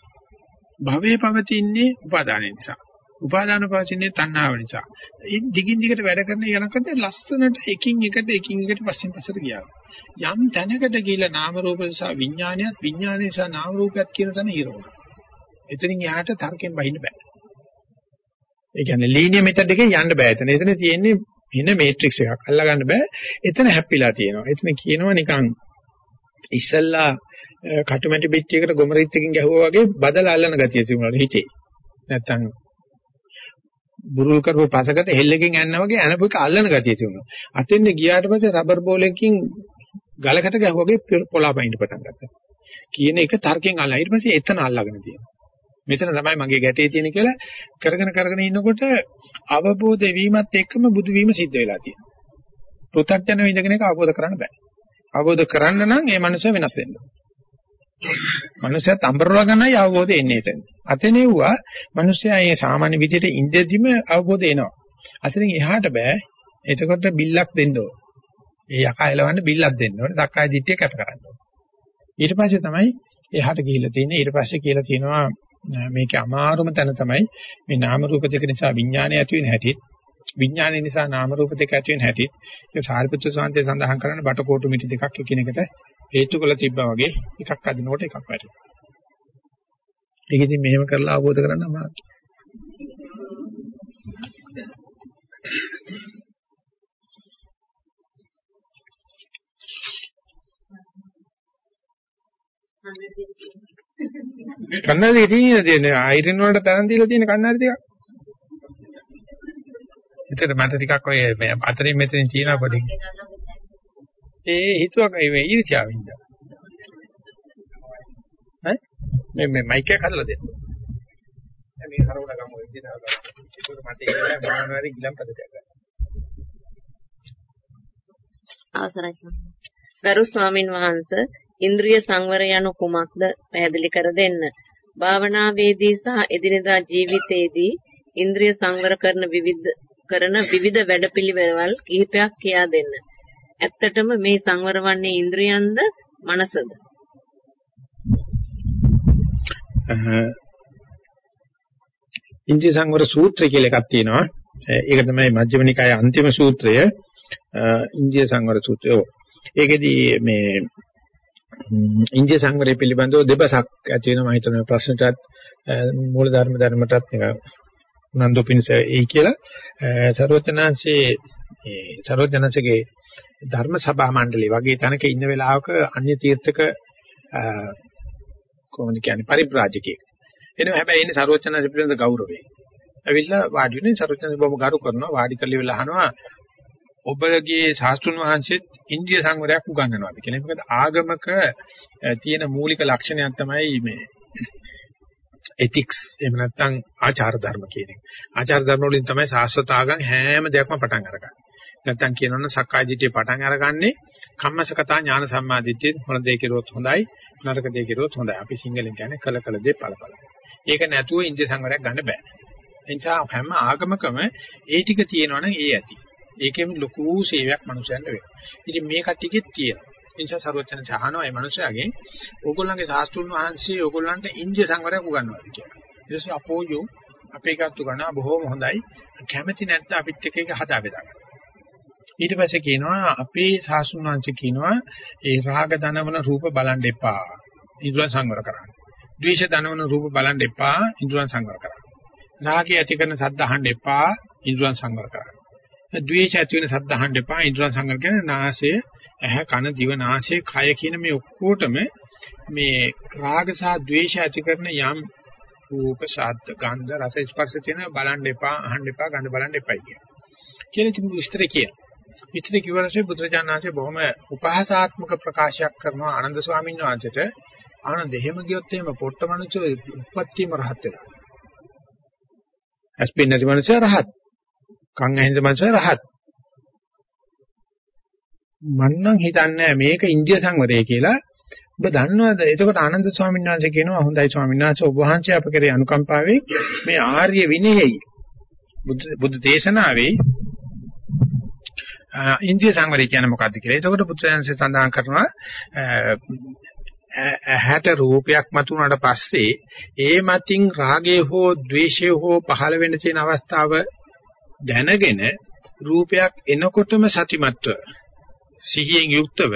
භවයේ පවතින්නේ උපාදාන නිසා. උපාදාන පවතින්නේ තණ්හාව නිසා. ඒ දිගින් දිගට වැඩ කරන යනකොට ලස්සනට එකින් එකට එකින් එකට පස්සෙන් පස්සට ගියා. යම් තැනකට ගිහිලා නාම රූප නිසා විඥානයත් විඥානය නිසා නාම රූපයත් කියන තැන හිරවනවා. එතනින් එහාට තර්කයෙන් බහින්න බෑ. ඒ කියන්නේ ලීනියර් මෙතඩ් එකෙන් යන්න බෑ. එතන එතන තියෙන්නේ වෙන මේට්‍රික්ස් එකක්. අල්ලා ගන්න බෑ. එතන හැප්පිලා තියෙනවා. එතන කියනවා නිකන් ඉස්සල්ලා කටුමැටි පිටියකට ගොමරිත්තකින් ගැහුවා වගේ බදලා අල්ලන ගතිය තිබුණා හිතේ. නැත්තම් බුරුල් කරපු පසකට හෙල්ලකින් යනවා වගේ අනපුක අල්ලන ගතිය තිබුණා. අතෙන්ද ගියාට පස්සේ රබර් බෝලකින් ගලකට ගැහුවා වගේ පොළාපයින් පටන් ගත්තා. කියන එක තර්කයෙන් අල්ලා ඊට පස්සේ එතන අල්ලගෙන තියෙනවා. මෙතන තමයි මගේ ගැටේ තියෙන කියලා කරගෙන කරගෙන ඉන්නකොට අවබෝධ වීමත් එක්කම බුදු වීම සිද්ධ වෙලා තියෙනවා. පෘථග්ජන විඳගෙන එක අවබෝධ කරන්න බෑ. අවබෝධ කරන්න නම් ඒ මනුස්සය වෙනස් වෙන්න ඕනේ. මනුස්සයත් අඹරලා ගන්නයි අවබෝධය එන්නේ එතන. අතනෙව්වා මනුස්සයා මේ සාමාන්‍ය විදිහට ඉඳෙද්දිම අවබෝධය එනවා. අතනින් එහාට බෑ. එතකොට බිල්ලක් දෙන්න ඕන. ඒ යකා එලවන්න බිල්ලක් දෙන්න ඕනේ. සක්කාය දිට්ඨිය කැප කරන්න ඕනේ. ඊට පස්සේ තමයි එහාට ගිහිල්ලා තියෙන්නේ. ඊට පස්සේ කියලා තියෙනවා මේකේ අමාරුම තැන තමයි මේ නාම රූප දෙක නිසා විඥානය ඇති වෙන හැටි විඥානය නිසා නාම රූප දෙක ඇති වෙන හැටි ඒ සාරිපුත්‍ර ස්වාමීන් සඳහන් කරන බටකොටු මිටි දෙකක් එකිනෙකට හේතු කළ තිබ්බා වගේ එකක් අදිනකොට එකක් වැටෙනවා ඒක ඉතින් මෙහෙම කරලා අවබෝධ කරගන්න අමාරුයි. කන්නාඩි තියෙන තියෙන අයිරන් වලට තරම් දීලා තියෙන කන්නාඩි ටිකක්. ඒතර මට ටිකක් ඔය මේ අතරින් මෙතනින් තියෙන පොඩි. ඒ හිතුවක් මේ ඊර්ෂ්‍යාවින්ද. ඈ මේ මේ මයික් එක හදලා දෙන්න. මේ කරවල ගමු විදිහට හදලා. ඒක මට ඒක මොනවාරි ගිලම් පදයක් ගන්න. අවසරයි ගරු ස්වාමින් වහන්සේ ඉන්ද්‍රිය සංවර යනු කුමක්ද පැහැදිලි කර දෙන්න. භාවනාවේදී සහ එදිනෙදා ජීවිතයේදී ඉන්ද්‍රිය සංවර කරන විවිධ කරන විවිධ වැඩපිළිවෙළවල් කිහිපයක් කියා දෙන්න. ඇත්තටම මේ සංවර වන්නේ ඉන්ද්‍රියන්ද මනසද? ඉන්ද්‍රිය සංවර සූත්‍රය කියලා එකක් තියෙනවා. ඒක තමයි මජ්ක්‍ධිම නිකායේ අන්තිම සූත්‍රය. ඉන්ද්‍රිය සංවර සූත්‍රය. ඒකෙදී මේ ඉන්දිය සංවරය පිළිබඳව දෙබසක් ඇති වෙනවා මම හිතනවා ප්‍රශ්නටත් මූල ධර්ම ධර්මටත් එක උනන්දු පිණිස එයි කියලා සර්වඥාන්සේ ඒ සර්වඥාන්සේගේ ධර්ම සභා මණ්ඩලය වගේ තැනක ඉන්න වෙලාවක අන්‍ය තීර්ථක කොහොමද කියන්නේ පරිබ්‍රාජකයෙක් එනවා හැබැයි ඉන්නේ සර්වඥාන්සේ පිළිබඳ ගෞරවයෙන් ඇවිල්ලා වාඩි වෙන්නේ සර්වඥාන්සේ බොහොම ගරු කරනවා වාඩි කරලා ඉවලා අහනවා ඔබගේ ශාස්ත්‍රුන් වහන්සේත් ඉන්දිය සංවරයක් උගන්වනවාද කියලා. මොකද ආගමක තියෙන මූලික ලක්ෂණයක් තමයි මේ ethics එහෙම නැත්නම් ආචාර ධර්ම කියන එක. ආචාර ධර්ම වලින් තමයි ශාස්ත්‍රතාවගන් හැම දෙයක්ම පටන් අරගන්නේ. නැත්නම් කියනවනම් සක්කාය දිට්ඨිය පටන් අරගන්නේ කම්මසකතා ඥාන සම්මාදිට්ඨිය හොඳ දේ කෙරුවොත් හොඳයි නරක දේ කෙරුවොත් හොඳයි. අපි සිංහලෙන් කියන්නේ කළ කළ දේ ඵලඵල. ඒක නැතුව ඉන්දිය සංවරයක් ගන්න බෑ. ඒ නිසා හැම ආගමකම ඒ ටික තියෙනවනම් ඒ ඇති. ඒකෙම ලොකු සේවයක් මනුස්සයන්ට වෙනවා. ඉතින් මේ කට්ටියගෙත් තියෙනවා. ඒ නිසා සරුවචන සහනවා මේ මනුස්සයාගේ ඕගොල්ලන්ගේ ශාස්ත්‍රුන් වහන්සේ ඕගොල්ලන්ට ඉන්දිය සංවරයක් උගන්වනවා කියලා. ඊට පස්සේ අපෝයෝ අපේ කත්තු ගන්න බොහොම හොඳයි. කැමැති නැත්නම් අපිත් එක්ක ඒක හදා බෙදා ගන්න. ඊට පස්සේ කියනවා අපේ ශාස්ත්‍රුන් වහන්සේ කියනවා ඒ රාග දනවන රූප බලන් එපා. ඉන්ද්‍රිය සංවර කරන්න. ද්වේෂ දනවන රූප බලන් එපා. ඉන්ද්‍රිය සංවර කරන්න. රාගය ඇති කරන සද්ද අහන්න එපා. ඉන්ද්‍රිය සංවර කරන්න. ද්වේෂ ඇති වෙන සද්ද අහන්න එපා. ඉන්ද්‍රිය සංවර කියන්නේ නාසය, ඇහැ, කන, දිව, නාසය, කය කියන මේ ඔක්කොටම මේ රාග සහ ද්වේෂ ඇති කරන යම් රූප, ශබ්ද, ගන්ධ, රස, ස්පර්ශ තියෙන බලන්න එපා, අහන්න එපා, ගඳ බලන්න එපයි කියන. කියලා තිබු විස්තර කියන. විස්තර කිව්වරසේ බුදුරජාණන්සේ බොහොම උපහාසාත්මක ප්‍රකාශයක් කරනවා ආනන්ද ස්වාමීන් වහන්සේට. ආනන්ද එහෙම ගියොත් එහෙම පොට්ට මනුස්සය උපත්තිම රහත් වෙනවා. අස්පින් නැති මනුස්සය රහත්. කන් ඇහිඳ මනුස්සය රහත්. මම නම් හිතන්නේ මේක ඉන්දිය සංවරය කියලා. ඔබ දන්නවද? එතකොට ආනන්ද ස්වාමීන් වහන්සේ කියනවා හොඳයි ස්වාමීන් වහන්සේ ඔබ වහන්සේ අප කෙරේ අනුකම්පාවෙන් මේ ආර්ය විනයෙහි බුද්ධ දේශනාවේ ඉන්දිය සංවරය කියන්නේ මොකක්ද කියලා. එතකොට පුත්‍රයන්සේ සඳහන් කරනවා ඇහැට රූපයක් මතුනට පස්සේ ඒ මතින් රාගය හෝ ද්වේෂය හෝ පහළ වෙන්න තියෙන අවස්ථාව දැනගෙන රූපයක් එනකොටම සතිමත්ව සිහියෙන් යුක්තව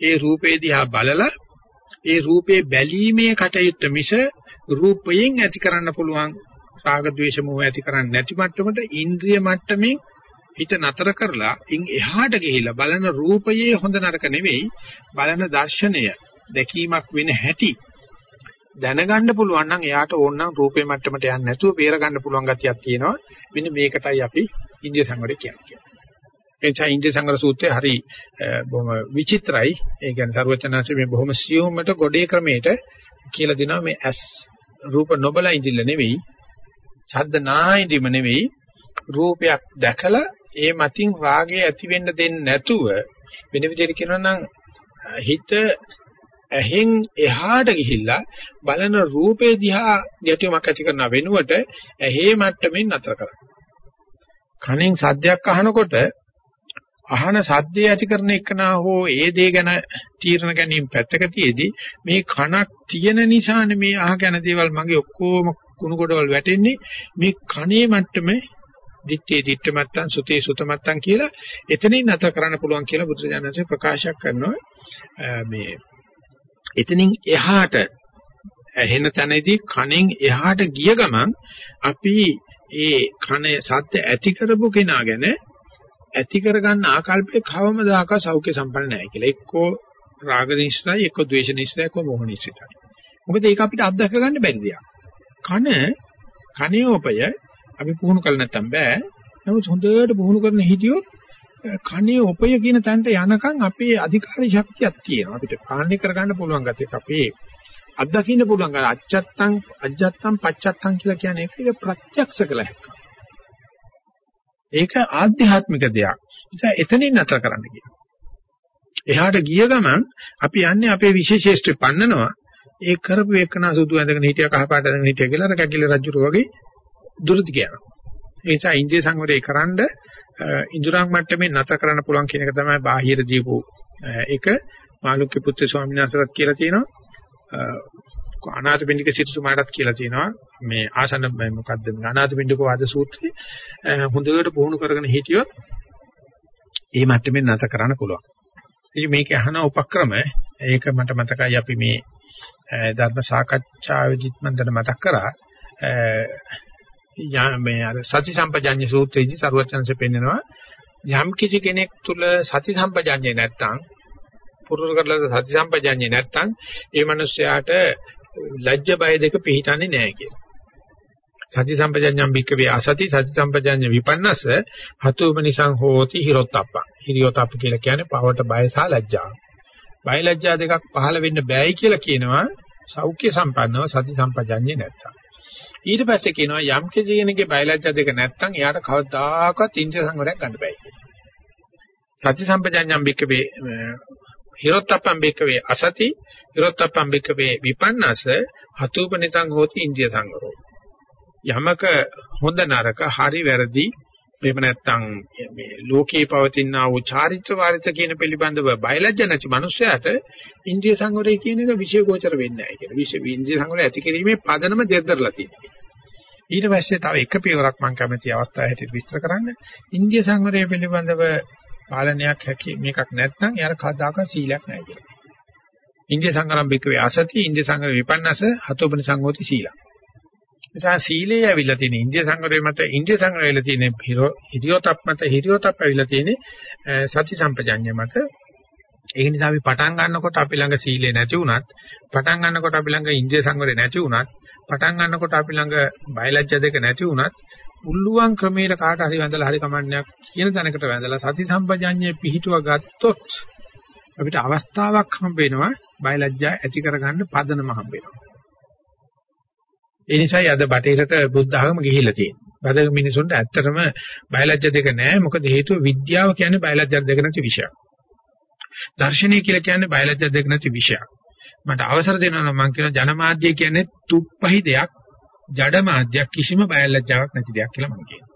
ඒ රූපේ දිහා බලලා ඒ රූපේ බැලීමේ කටයුත්ත මිස රූපයෙන් ඇති කරන්න පුළුවන් රාග ద్వේෂ මොහ ඇති කරන්නේ නැති මට්ටමට ඉන්ද්‍රිය මට්ටමින් හිත නතර කරලා ඉන් එහාට ගිහිලා බලන රූපයේ හොඳ නරක නෙවෙයි බලන දර්ශනය දැකීමක් වෙන හැටි දැනගන්න පුළුවන් නම් එයාට ඕන නම් රූපේ මට්ටමට යන්නේ නැතුව බේර ගන්න පුළුවන් ගතියක් තියෙනවා. මෙන්න මේකටයි අපි ඉන්දිය සංවරය කියන්නේ. එනිසා ඉන්දිය සංවර සූත්‍රය හරි බොහොම විචිත්‍රයි. ඒ කියන්නේ සරුවචනාංශ මේ බොහොම සියුම්මට ගොඩේ ක්‍රමයට කියලා දෙනවා මේ ඇස් රූප නොබලා ඉඳිල්ල නෙවෙයි ශබ්ද නාහින්දිම නෙවෙයි රූපයක් දැකලා ඒ මතින් රාගය ඇති වෙන්න දෙන්නේ නැතුව වෙන විදිහට කියනවා නම් හිත ඇහෙන් එහාට ගිහිල්ලා බලන රූපේ දිහා ගැටියමක් ඇති කරන වෙනුවට ඇහි මට්ටමින් නතර කරන්න. කනෙන් සද්දයක් අහනකොට අහන සද්දේ ඇති කරන එකනා හෝ ඒ දේ ගැන තීරණ ගැනීම පැත්තක තියේදී මේ කනක් තියෙන නිසානේ මේ අහගෙන දේවල් මගේ ඔක්කොම කුණු කොටවල් වැටෙන්නේ මේ කනේ මට්ටමේ දිත්තේ දිත්ත මත්තන් සුතේ සුත මත්තන් කියලා එතනින් නැත කරන්න පුළුවන් කියලා බුදුරජාණන්සේ ප්‍රකාශ කරනවා මේ එතනින් එහාට ඇහෙන තැනදී කනෙන් එහාට ගිය ගමන් අපි ඒ කනේ සත්‍ය ඇති කරපු කෙනා ගැන ඇති කරගන්න ආකල්පේ කවමදාක සෞඛ්‍ය සම්පන්න නැහැ කියලා. එක්කෝ රාග නිශ්චයයි, එක්කෝ ද්වේෂ නිශ්චයයි, එක්කෝ මෝහ නිශ්චයයි. මොකද ඒක අපිට අත්දැක ගන්න බැරි දෙයක්. කන කණියෝපය අපි පුහුණු කළ නැත්තම් බෑ. නමුත් හොඳට පුහුණු කරන හිටියොත් කණේ උපය කියන තැනට යනකම් අපේ අධිකාරී ශක්තියක් තියෙනවා. අපිට පාලනය කරගන්න පුළුවන් ගැටයක් අපේ අත්දකින්න පුළුවන් ගන්න අච්චත්තං අජ්ජත්තං පච්චත්තං කියලා කියන්නේ ඒක ප්‍රත්‍යක්ෂ කළ හැකියි. ඒක ආධ්‍යාත්මික දෙයක්. නිසා එතනින් නතර කරන්න කියනවා. එහාට ගිය ගමන් අපි යන්නේ අපේ විශේෂේෂ්ත්‍රය පන්නනවා. ඒ කරපු එකන සුදු ඇඳගෙන හිටියා කහ පාට ඇඳගෙන හිටියා කියලා අර කැකිලි රජුර වගේ දුරදි කියනවා. ඒ නිසා ඉන්ද්‍රිය සංවරය කරන්ඩ ඉඳුරන් මට්ටමේ නතර කරන්න පුළුවන් කියන එක තමයි බාහිර දීපු එක මාළුක්‍ය පුත්‍ර ස්වාමීන් වහන්සේට කියලා තියෙනවා. අනාථපිණ්ඩික සිටුමාටත් කියලා තියෙනවා මේ ආසන මොකද්ද අනාථපිණ්ඩික වාද සූත්‍රය හොඳට පුහුණු කරගෙන හිටියොත් ඒ මට්ටමින් නැත කරන්න පුළුවන්. ඉතින් මේක අහන උපක්‍රම ඒක මට මතකයි අපි මේ ධර්ම සාකච්ඡාවේදීත් මම දැන් මතක් කරා මේ අර සති සම්පජඤ්ඤ සූත්‍රයේදී සරුවචනසේ පෙන්නනවා යම් කිසි කෙනෙක් තුල සති සම්පජඤ්ඤේ නැත්තම් පුරුදු කරලා සති සම්පජඤ්ඤේ නැත්තම් ඒ මනුස්සයාට ලැජ්ජ බය දෙක පිහිටන්නේ නැහැ කියලා. සති සම්පජඤ්ඤම් බික්කවේ අසති සති සම්පජඤ්ඤ විපන්නස හතුමනිසං හෝති හිරොත්තප්පං. හිරියොතප්ප කියලා කියන්නේ පවට බය සහ ලැජ්ජාව. බය ලැජ්ජා දෙකක් පහළ වෙන්න බෑයි කියලා කියනවා සෞඛ්‍ය සම්පන්නව සති සම්පජඤ්ඤේ නැත්තම්. ඊට පස්සේ කියනවා යම් කෙනෙකුගේ බය ලැජ්ජා දෙක නැත්තම් එයාට කවදාකවත් ඉන්ද්‍රිය සංවරයක් ගන්න බෑ කියලා. සති සම්පජඤ්ඤම් බික්කවේ හිරොත්තප්පම් බික්කවේ අසති හිරොත්තප්පම් බික්කවේ විපන්නස හතුපනිතං හෝති ඉන්ද්‍රිය සංවරෝ යමක හොඳ නරක හරි වැරදි එහෙම නැත්නම් මේ ලෝකේ පවතින ආ වූ චාරිත්‍ර වාරිත කියන පිළිබඳව බයලජ්ජ නැති මනුස්සයාට ඉන්ද්‍රිය සංවරය කියන එක විශේෂෝචර වෙන්නේ නැහැ කියලා. විශේෂ ඉන්ද්‍රිය සංවරය ඇති කිරීමේ පදනම දෙද්දරලා තියෙනවා. ඊට පස්සේ තව එක පියවරක් මම කැමති අවස්ථාව හැටියට විස්තර කරන්න. ඉන්ද්‍රිය සංවරය පිළිබඳව පාලනයක් හැකි මේකක් නැත්නම් යාර කදාක සීලයක් නැහැ කියලා. ඉන්දිය සංගරම් බිකවේ අසති ඉන්දිය සංගර විපන්නස හතෝපන සංගෝති සීල. නිසා සීලේ ඇවිල්ලා තියෙන ඉන්දිය සංගරේ මත ඉන්දිය සංගරේ ඇවිල්ලා තියෙන හිරියොතප් මත හිරියොතප් ඇවිල්ලා තියෙන සති සම්පජඤ්ඤ මත ඒක නිසා අපි පටන් ගන්නකොට අපි ළඟ සීලේ නැති වුණත් පටන් ගන්නකොට අපි ළඟ ඉන්දිය සංගරේ නැති වුණත් පටන් ගන්නකොට අපි ළඟ බයලජ්‍ය දෙක නැති වුණත් උල්ලුවන් ක්‍රමයට කාට හරි වැඳලා හරි කමන්නයක් කියන තැනකට වැඳලා සති සම්පජඤ්ඤයේ පිහිටුව ගත්තොත් අපිට අවස්ථාවක් හම්බ වෙනවා බයලජ්ජා ඇති කරගන්න පදනම හම්බ වෙනවා. ඒ නිසායි අද බටේකට බුද්ධ ආගම ගිහිල්ලා තියෙන්නේ. බද මිනිසුන්ට ඇත්තටම බයලජ්‍ය දෙක නැහැ. මොකද හේතුව විද්‍යාව කියන්නේ බයලජ්‍ය දෙක නැති විෂයක්. දර්ශනය කියලා කියන්නේ බයලජ්‍ය දෙක නැති විෂයක්. මට අවසර දෙනවා නම් මම කියන ජනමාධ්‍ය කියන්නේ තුප්පහි දෙයක් ජඩ මාධ්‍යයක් කිසිම බයලජ්ජාවක් නැති දෙයක් කියලා මම කියනවා.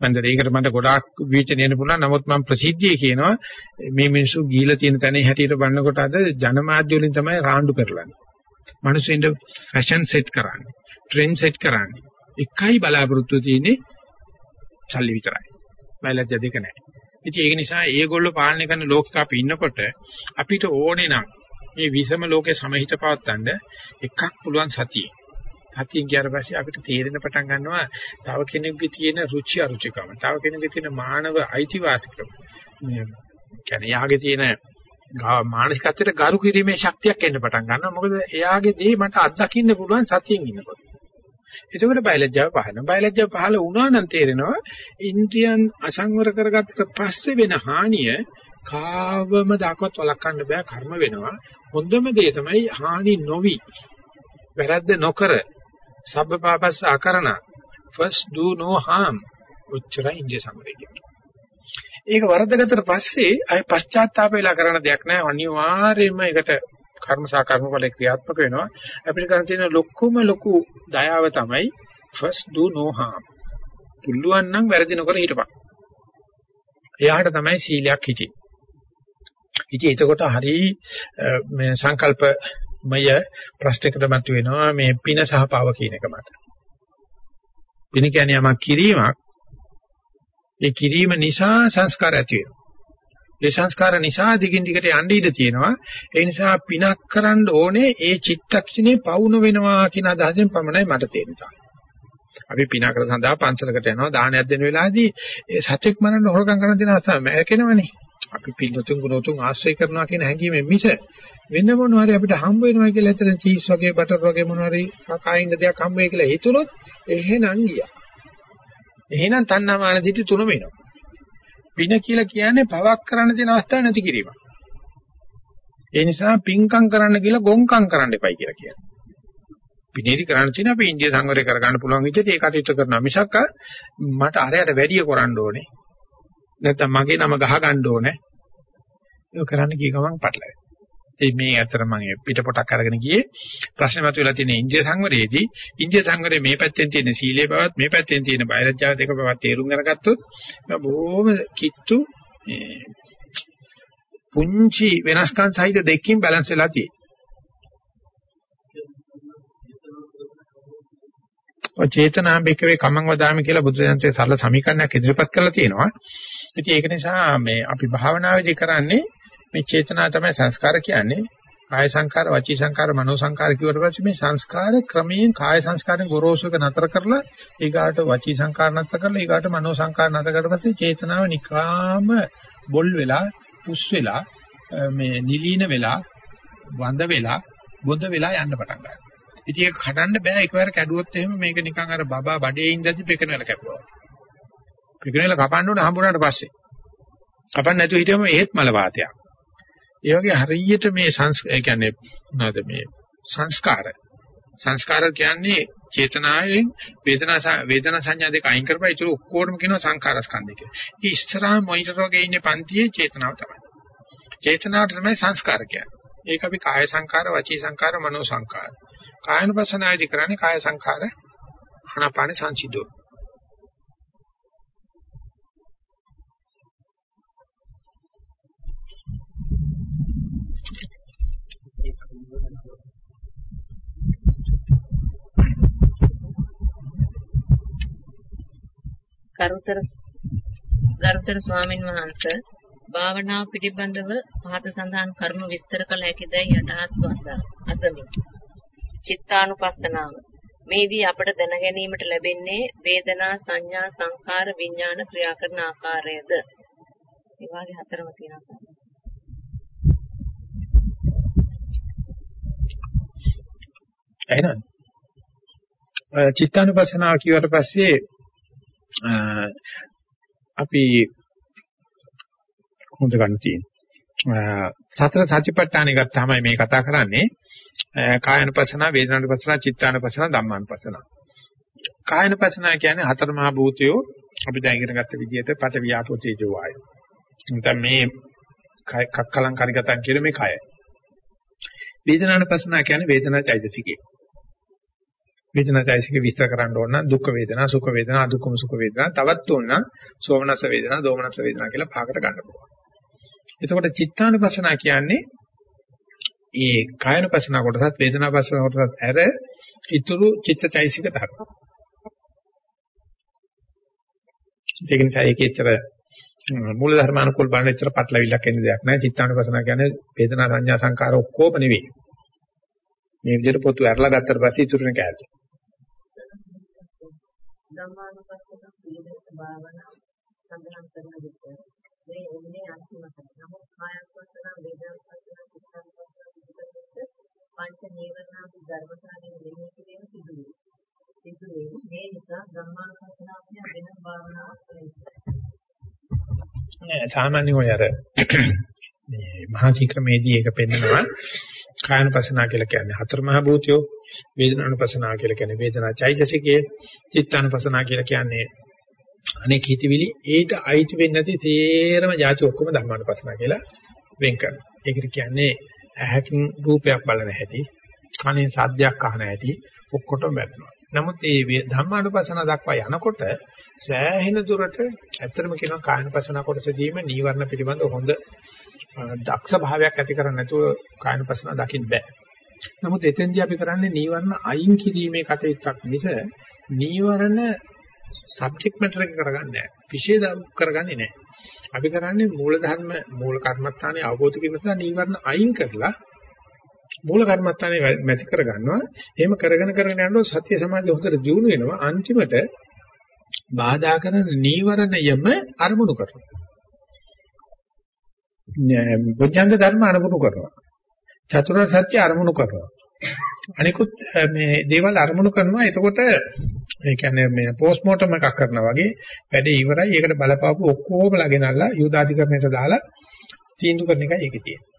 මන්ද ඒකට මට ගොඩාක් විචනය වෙන්න පුළුවන්. නමුත් මම ප්‍රසිද්ධියේ කියනවා මේ මිනිස්සු ගිහිලා තියෙන තැන හැටියට බලනකොට අද ජනමාධ්‍ය වලින් තමයි රාන්ඩු පෙරලන්නේ. මිනිස්සුන්ට ෆැෂන් සෙට් කරන්නේ, ට්‍රෙන්ඩ් සෙට් කරන්නේ. එකයි බලාපොරොත්තු තියෙන්නේ සල්ලි විතරයි. බයලජ්ජ දෙක නැහැ. ඉතින් ඒක නිසා ඒගොල්ලෝ පාලනය කරන ලෝකෙක අපි ඉන්නකොට අපිට ඕනේ නම් මේ විසම ලෝකේ සමහිත පවත්තන්න එකක් පුළුවන් සතිය. සතියෙන් ගියාට පස්සේ අපිට තේරෙන පටන් ගන්නවා තව කෙනෙකුගේ තියෙන රුචි අරුචිකම, තව කෙනෙකුගේ තියෙන මානව අයිතිවාසිකම. මේ කියන්නේ යාගේ තියෙන මානසිකත්වයට ගරු කිරීමේ ශක්තියක් එන්න පටන් ගන්නවා. මොකද එයාගේ දේ මට අත්දකින්න පුළුවන් සතියෙන් ඉන්නකොට. එතකොට බයලජ්ජාව පහළ. බයලජ්ජාව පහළ වුණා නම් තේරෙනවා ඉන්ද්‍රියන් අසංවර කරගත්තට පස්සේ වෙන හානිය කාවම දක්වත් වළක්වන්න බෑ කර්ම වෙනවා. හොඳම දේ තමයි හානි නොවි වැරද්ද නොකර සබ්බපාපස්ස අකරණ first do no harm උච්චරයි ඉන්දිය සම්මතය කියන්නේ. ඒක වරදගත්තට පස්සේ අය පශ්චාත්තාප වෙලා කරන දෙයක් නෑ අනිවාර්යයෙන්ම ඒකට කර්ම සහ කර්ම වල ක්‍රියාත්මක වෙනවා. අපිට කරන් තියෙන ලොකුම ලොකු දයාව තමයි first do no harm. පුළුවන් නම් වැරදි නොකර හිටපන්. එයාට තමයි සීලයක් හිටියේ. ඉතින් එතකොට හරි මේ සංකල්පමය ප්‍රශ්නයකට මතුවෙනවා මේ පින සහ පව කියන එක මත. පින කියන්නේ යමක් කිරීමක්. ඒ කිරීම නිසා සංස්කාර ඇති වෙනවා. ඒ සංස්කාර නිසා දිගින් දිගට යන්න ඉඩ තියෙනවා. ඒ නිසා පිනක් කරන්න ඕනේ ඒ චිත්තක්ෂණේ පවුන වෙනවා කියන අදහසෙන් පමණයි මට තේරෙන්නේ. අපි පිනකට සඳහා පන්සලකට යනවා දානයක් දෙන වෙලාවේදී ඒ සත්‍යක් මරන්න හොරකම් කරන දින අවස්ථාව මෑකෙනවනේ. අපි පින්නතුන් ගුණතුන් ආශ්‍රය කරනවා කියන හැඟීමෙන් මිස වෙන මොනවා හරි අපිට හම්බ වෙනවා කියලා හිතන චීස් වගේ බටර් වගේ මොනවා හරි කකායින් දෙයක් හම්බ වෙයි කියලා හිතුනොත් එහෙනම් ගියා. එහෙනම් තණ්හාමාන දිටි තුනම වෙනවා. පින කියලා කියන්නේ පවක් කරන්න තියෙන අවස්ථාවක් නැති කිරීම. ඒ නිසා පින්කම් කරන්න කියලා ගොංකම් කරන්න එපයි කියලා කියනවා. පිනේදි කරන්න තියෙන අපි ඉන්දිය සංවරය කරගන්න පුළුවන් විදිහට ඒ කටයුතු කරනවා මිසක් මට අරයට වැඩිය කරන්න ඕනේ. නැත්නම් මගේ නම ගහ ගන්න ඕනේ. ඒක කරන්න ගිය ගමන් පටලැවෙයි. ඒ මේ අතර මම පිටපොටක් අරගෙන ගියේ ප්‍රශ්න මතුවලා තියෙන ඉන්දිය සංවරයේදී ඉන්දිය සංවරයේ මේ පැත්තෙන් තියෙන සීලේ බවත් මේ පැත්තෙන් තියෙන බයරජ්‍යාව දෙක බවත් තේරුම් අරගත්තොත් බොහොම කිට්ටු පුංචි වෙනස්කම් සහිත දෙකකින් බැලන්ස් වෙලා තියෙනවා. ඔය චේතනා බිකවේ කමං වදාමි කියලා බුදුදහමේ සරල සමීකරණයක් ඉදිරිපත් කරලා තියෙනවා. ඉතින් ඒක නිසා මේ අපි භාවනාවේදී කරන්නේ මේ චේතනා තමයි සංස්කාර කියන්නේ. කාය සංකාර, වචී සංකාර, මනෝ සංකාර කියවට පස්සේ මේ සංස්කාර ක්‍රමයෙන් කාය සංස්කාරෙන් ගොරෝසුක නතර කරලා ඊගාට වචී සංකාර නතර කරලා ඊගාට මනෝ සංකාර නතර කරලා පස්සේ චේතනාව නිකාම බොල් වෙලා, පුස් වෙලා, මේ නිලීන වෙලා, වඳ වෙලා, බොඳ වෙලා යන්න පටන් ගන්නවා. ඉතින් ඒක කඩන්න බෑ එකවර කැඩුවොත් එහෙම මේක නිකන් අර බබා බඩේ ඉඳද්දි පෙකනවල කැපුවා. පෙකනවල කපන්න ඕන හම්බුනාට පස්සේ. කපන්න නැතුව හිටියම ඒත් මල වාතයක්. ඒ වගේ හරියට මේ සංස් ඒ කියන්නේ මොනවද මේ සංස්කාර සංස්කාර කියන්නේ චේතනාවෙන් වේදනා වේදනා සංඥා දෙක අයින් කරපුවා ඒක ඔක්කොටම කියනවා සංඛාර ස්කන්ධය කියලා. ඉතින් ඉස්සරහා මොනිටර් වගේ ඉන්නේ පන්තියේ චේතනාව තමයි. චේතනාවට තමයි සංස්කාර කියන්නේ. ඒක අපි කාය සංඛාර, වචී සංඛාර, මනෝ සංඛාර. කායනුපසනාවේදී කරන්නේ කාය සංඛාර ආනාපාන සංසිද්ධෝ. ගරුතර ගරුතර ස්වාමින් වහන්සේ භාවනාව පිළිබඳව පහත සඳහන් කර්ම විස්තර කළ හැකිදයි යටහත් වන්දා අසමි. චිත්තානුපස්සනාව. මේදී අපට දැන ගැනීමට ලැබෙන්නේ වේදනා සංඥා සංකාර විඥාන ක්‍රියා කරන ආකාරයද? ඒ වගේ හතරම තියෙනවා. එහෙනම් චිත්තානුපස්සනාව කියවට පස්සේ අපි හොඳ ගන්න තියෙනවා. සතර සතිපට්ඨානෙ ගත්තාමයි මේ කතා කරන්නේ. කායනුපස්සන, වේදනානුපස්සන, චිත්තානුපස්සන, ධම්මානුපස්සන. කායනුපස්සන කියන්නේ හතර මහා භූතයෝ අපි දැන් ඉගෙන ගත්ත විදිහට පට වියාපෝ තේජෝ වායු. නැත්නම් මේ කක්කලං කරිගතන් කියන මේ කය. වේදනානුපස්සන කියන්නේ වේදනා චෛතසිකේ. වේදනා චෛතසික විස්තර කරන්න ඕන නම් දුක් වේදනා, සුඛ වේදනා, අදුක්කම සුඛ වේදනා, තවත් ඕන නම් සෝමනස වේදනා, දෝමනස වේදනා කියලා පහකට ගන්න පුළුවන්. එතකොට චිත්තානුපස්සනා කියන්නේ ඒ කායනුපස්සනා කොටසත් වේදනාපස්සනා කොටසත් ඇර ඉතුරු චිත්තචෛසික ධර්ම. ඒක නිසා ඒකේතර මූල ධර්මානුකූල බලන විතර පටලවිල්ලක් එන්න දෙයක් නැහැ. චිත්තානුපස්සනා කියන්නේ වේදනා සංඥා සංකාර ඔක්කොම නෙවෙයි. මේ විදිහට පොතු ඇරලා ගත්තට පස්සේ ඉතුරුනේ කෑල්ල. ධම්මානුපස්සන පිළිවෙත භාවනා සඳහන් කරන විට මේ එන්නේ අන්තිමට. නමුත් කායනුපස්සන වේදනානුපස්සන චිත්තානුපස්සන පංච නීවරණාදී ධර්මතාවයෙන් මෙහි කිරීම සිදු වේ. සිදු වේ. මේ නිසා ධම්මානුපස්සනාව වෙන භාවනාවක් නෙවෙයි. සාමාන්‍යයෙන් ඔය අර මේ මහා චික්‍රමේදී ඒක පෙන්නනවා කායනුපසනාව කියලා කියන්නේ හතර මහ භූතයෝ වේදනානුපසනාව කියලා කියන්නේ වේදනා චෛතසිකයේ චිත්තානුපසනාව කියලා කියන්නේ අනෙක් හිතවිලි ඒට අයිති වෙන්නේ නැති තේරම જાති ඔක්කොම ධර්මානුපසනාව කියලා වෙන් කරනවා. ඒකට කියන්නේ ඇහැකින් රූපයක් බලන හැටි, කනෙන් සද්දයක් අහන හැටි ඔක්කොටම වැටෙනවා. නමුත් මේ ධම්මානුපසනාව දක්වා යනකොට සෑහෙන දුරට ඇත්තටම කියනවා කායනුපසනාව කොටසදීම නීවරණ පිළිබඳ හොඳ දක්ෂ භාවයක් ඇති කරන්නේ නැතුව කායනුපසන දකින්න බෑ. නමුත් එතෙන්දී අපි කරන්නේ නීවරණ අයින් කිරීමේ කටයුත්තක් මිස නීවරණ සබ්ජෙක්ට් මැටර් එක කරගන්නේ නැහැ. විශේෂ කරගන්නේ නැහැ. අපි කරන්නේ මූල ධර්ම මූල කර්මස්ථානයේ අවබෝධ කිරීම නිසා නීවරණ අයින් කරලා මූල කර්මස්ථානේ මැති කරගන්නවා. එහෙම කරගෙන කරගෙන යනකොට සත්‍ය සමාධිය හොඳට දියුණු වෙනවා. අන්තිමට බාධා කරන නීවරණයම අරමුණු කරනවා. බොජ්ජංග ධර්ම අරමුණු කරනවා. චතුරාර්ය සත්‍ය අරමුණු කරනවා. අනිකුත් මේ දේවල් අරමුණු කරනවා. එතකොට ඒ කියන්නේ මේ පෝස්ට් මෝටම් එකක් කරනවා වගේ වැඩේ ඉවරයි. ඒකට බලපාපු ඔක්කොම ලගෙනල්ලා යෝදාධිකරණයට දාලා තීන්දුව කරන එකයි ඒකේ තියෙන්නේ.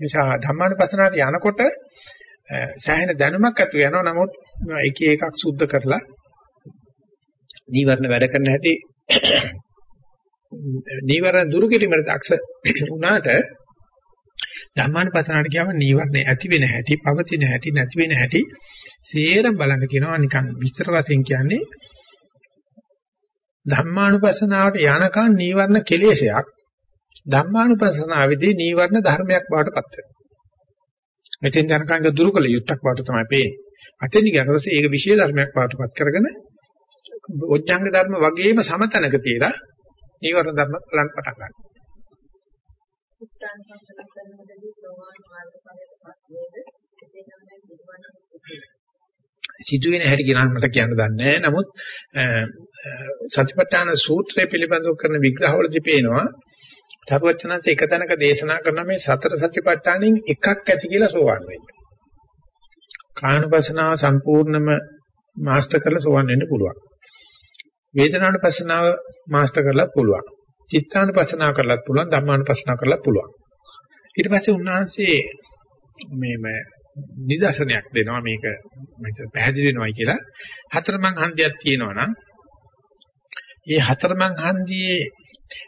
නිසා ධම්මානුපස්සනාවට යනකොට සෑහෙන දැනුමක් ඇතු වෙනවා. නමුත් එක එකක් සුද්ධ කරලා නීවරණ වැඩ කරන හැටි නීවරණ දුරු කිරීමට දක්ෂ වුණාට ධම්මානුපස්සනාවට කියවම නීවරණ ඇති වෙන හැටි, පවතින හැටි, නැති වෙන හැටි සේරම බලන්න කියනවා නිකන් විස්තර වශයෙන් කියන්නේ ධම්මානුපස්සනාවට යනකන් නීවරණ කෙලෙසයක් ධම්මානුපස්සනාවේදී නීවරණ ධර්මයක් බවට පත් වෙනවා. මෙතෙන් යනකන් දුරුකල යුක්තක් බවට තමයි පේන්නේ. අතෙන් ගියනකොට ඒක විශේෂ ධර්මයක් බවට පත් කරගෙන ඔච්ඡංග ධර්ම වගේම සමතනක තියලා නීවරණ ධර්ම බලන්න පටන් ගන්නවා. චිත්තානුපස්සන කරනකොටදී සෝවාන් මාර්ගඵලයටපත් වේද එසේ නම් දැන් පිළිවන්නේ සිදුවෙන හැටි කියලා මට කියන්න දන්නේ නැහැ. නමුත් සතිපට්ඨාන සූත්‍රය පිළිබඳව කරන විග්‍රහවලදී පේනවා සරුවචනanse එක තැනක දේශනා කරන මේ සතර සතිපට්ඨානෙන් එකක් ඇති කියලා සෝවන් වෙන්න. කායනුපසනාව සම්පූර්ණම මාස්ටර් කරලා සෝවන් වෙන්න පුළුවන්. වේදනානුපසනාව මාස්ටර් කරලා පුළුවන්. චිත්තානුපසනාව කරලත් පුළුවන් ධම්මානුපසනාව කරලත් පුළුවන්. ඊට පස්සේ උන්වහන්සේ මේ නිදර්ශනයක් දෙනවා මේක මම පැහැදිලි වෙනවයි කියලා. හතරමං හන්දියක් තියෙනවා නම් ඒ හතරමං හන්දියේ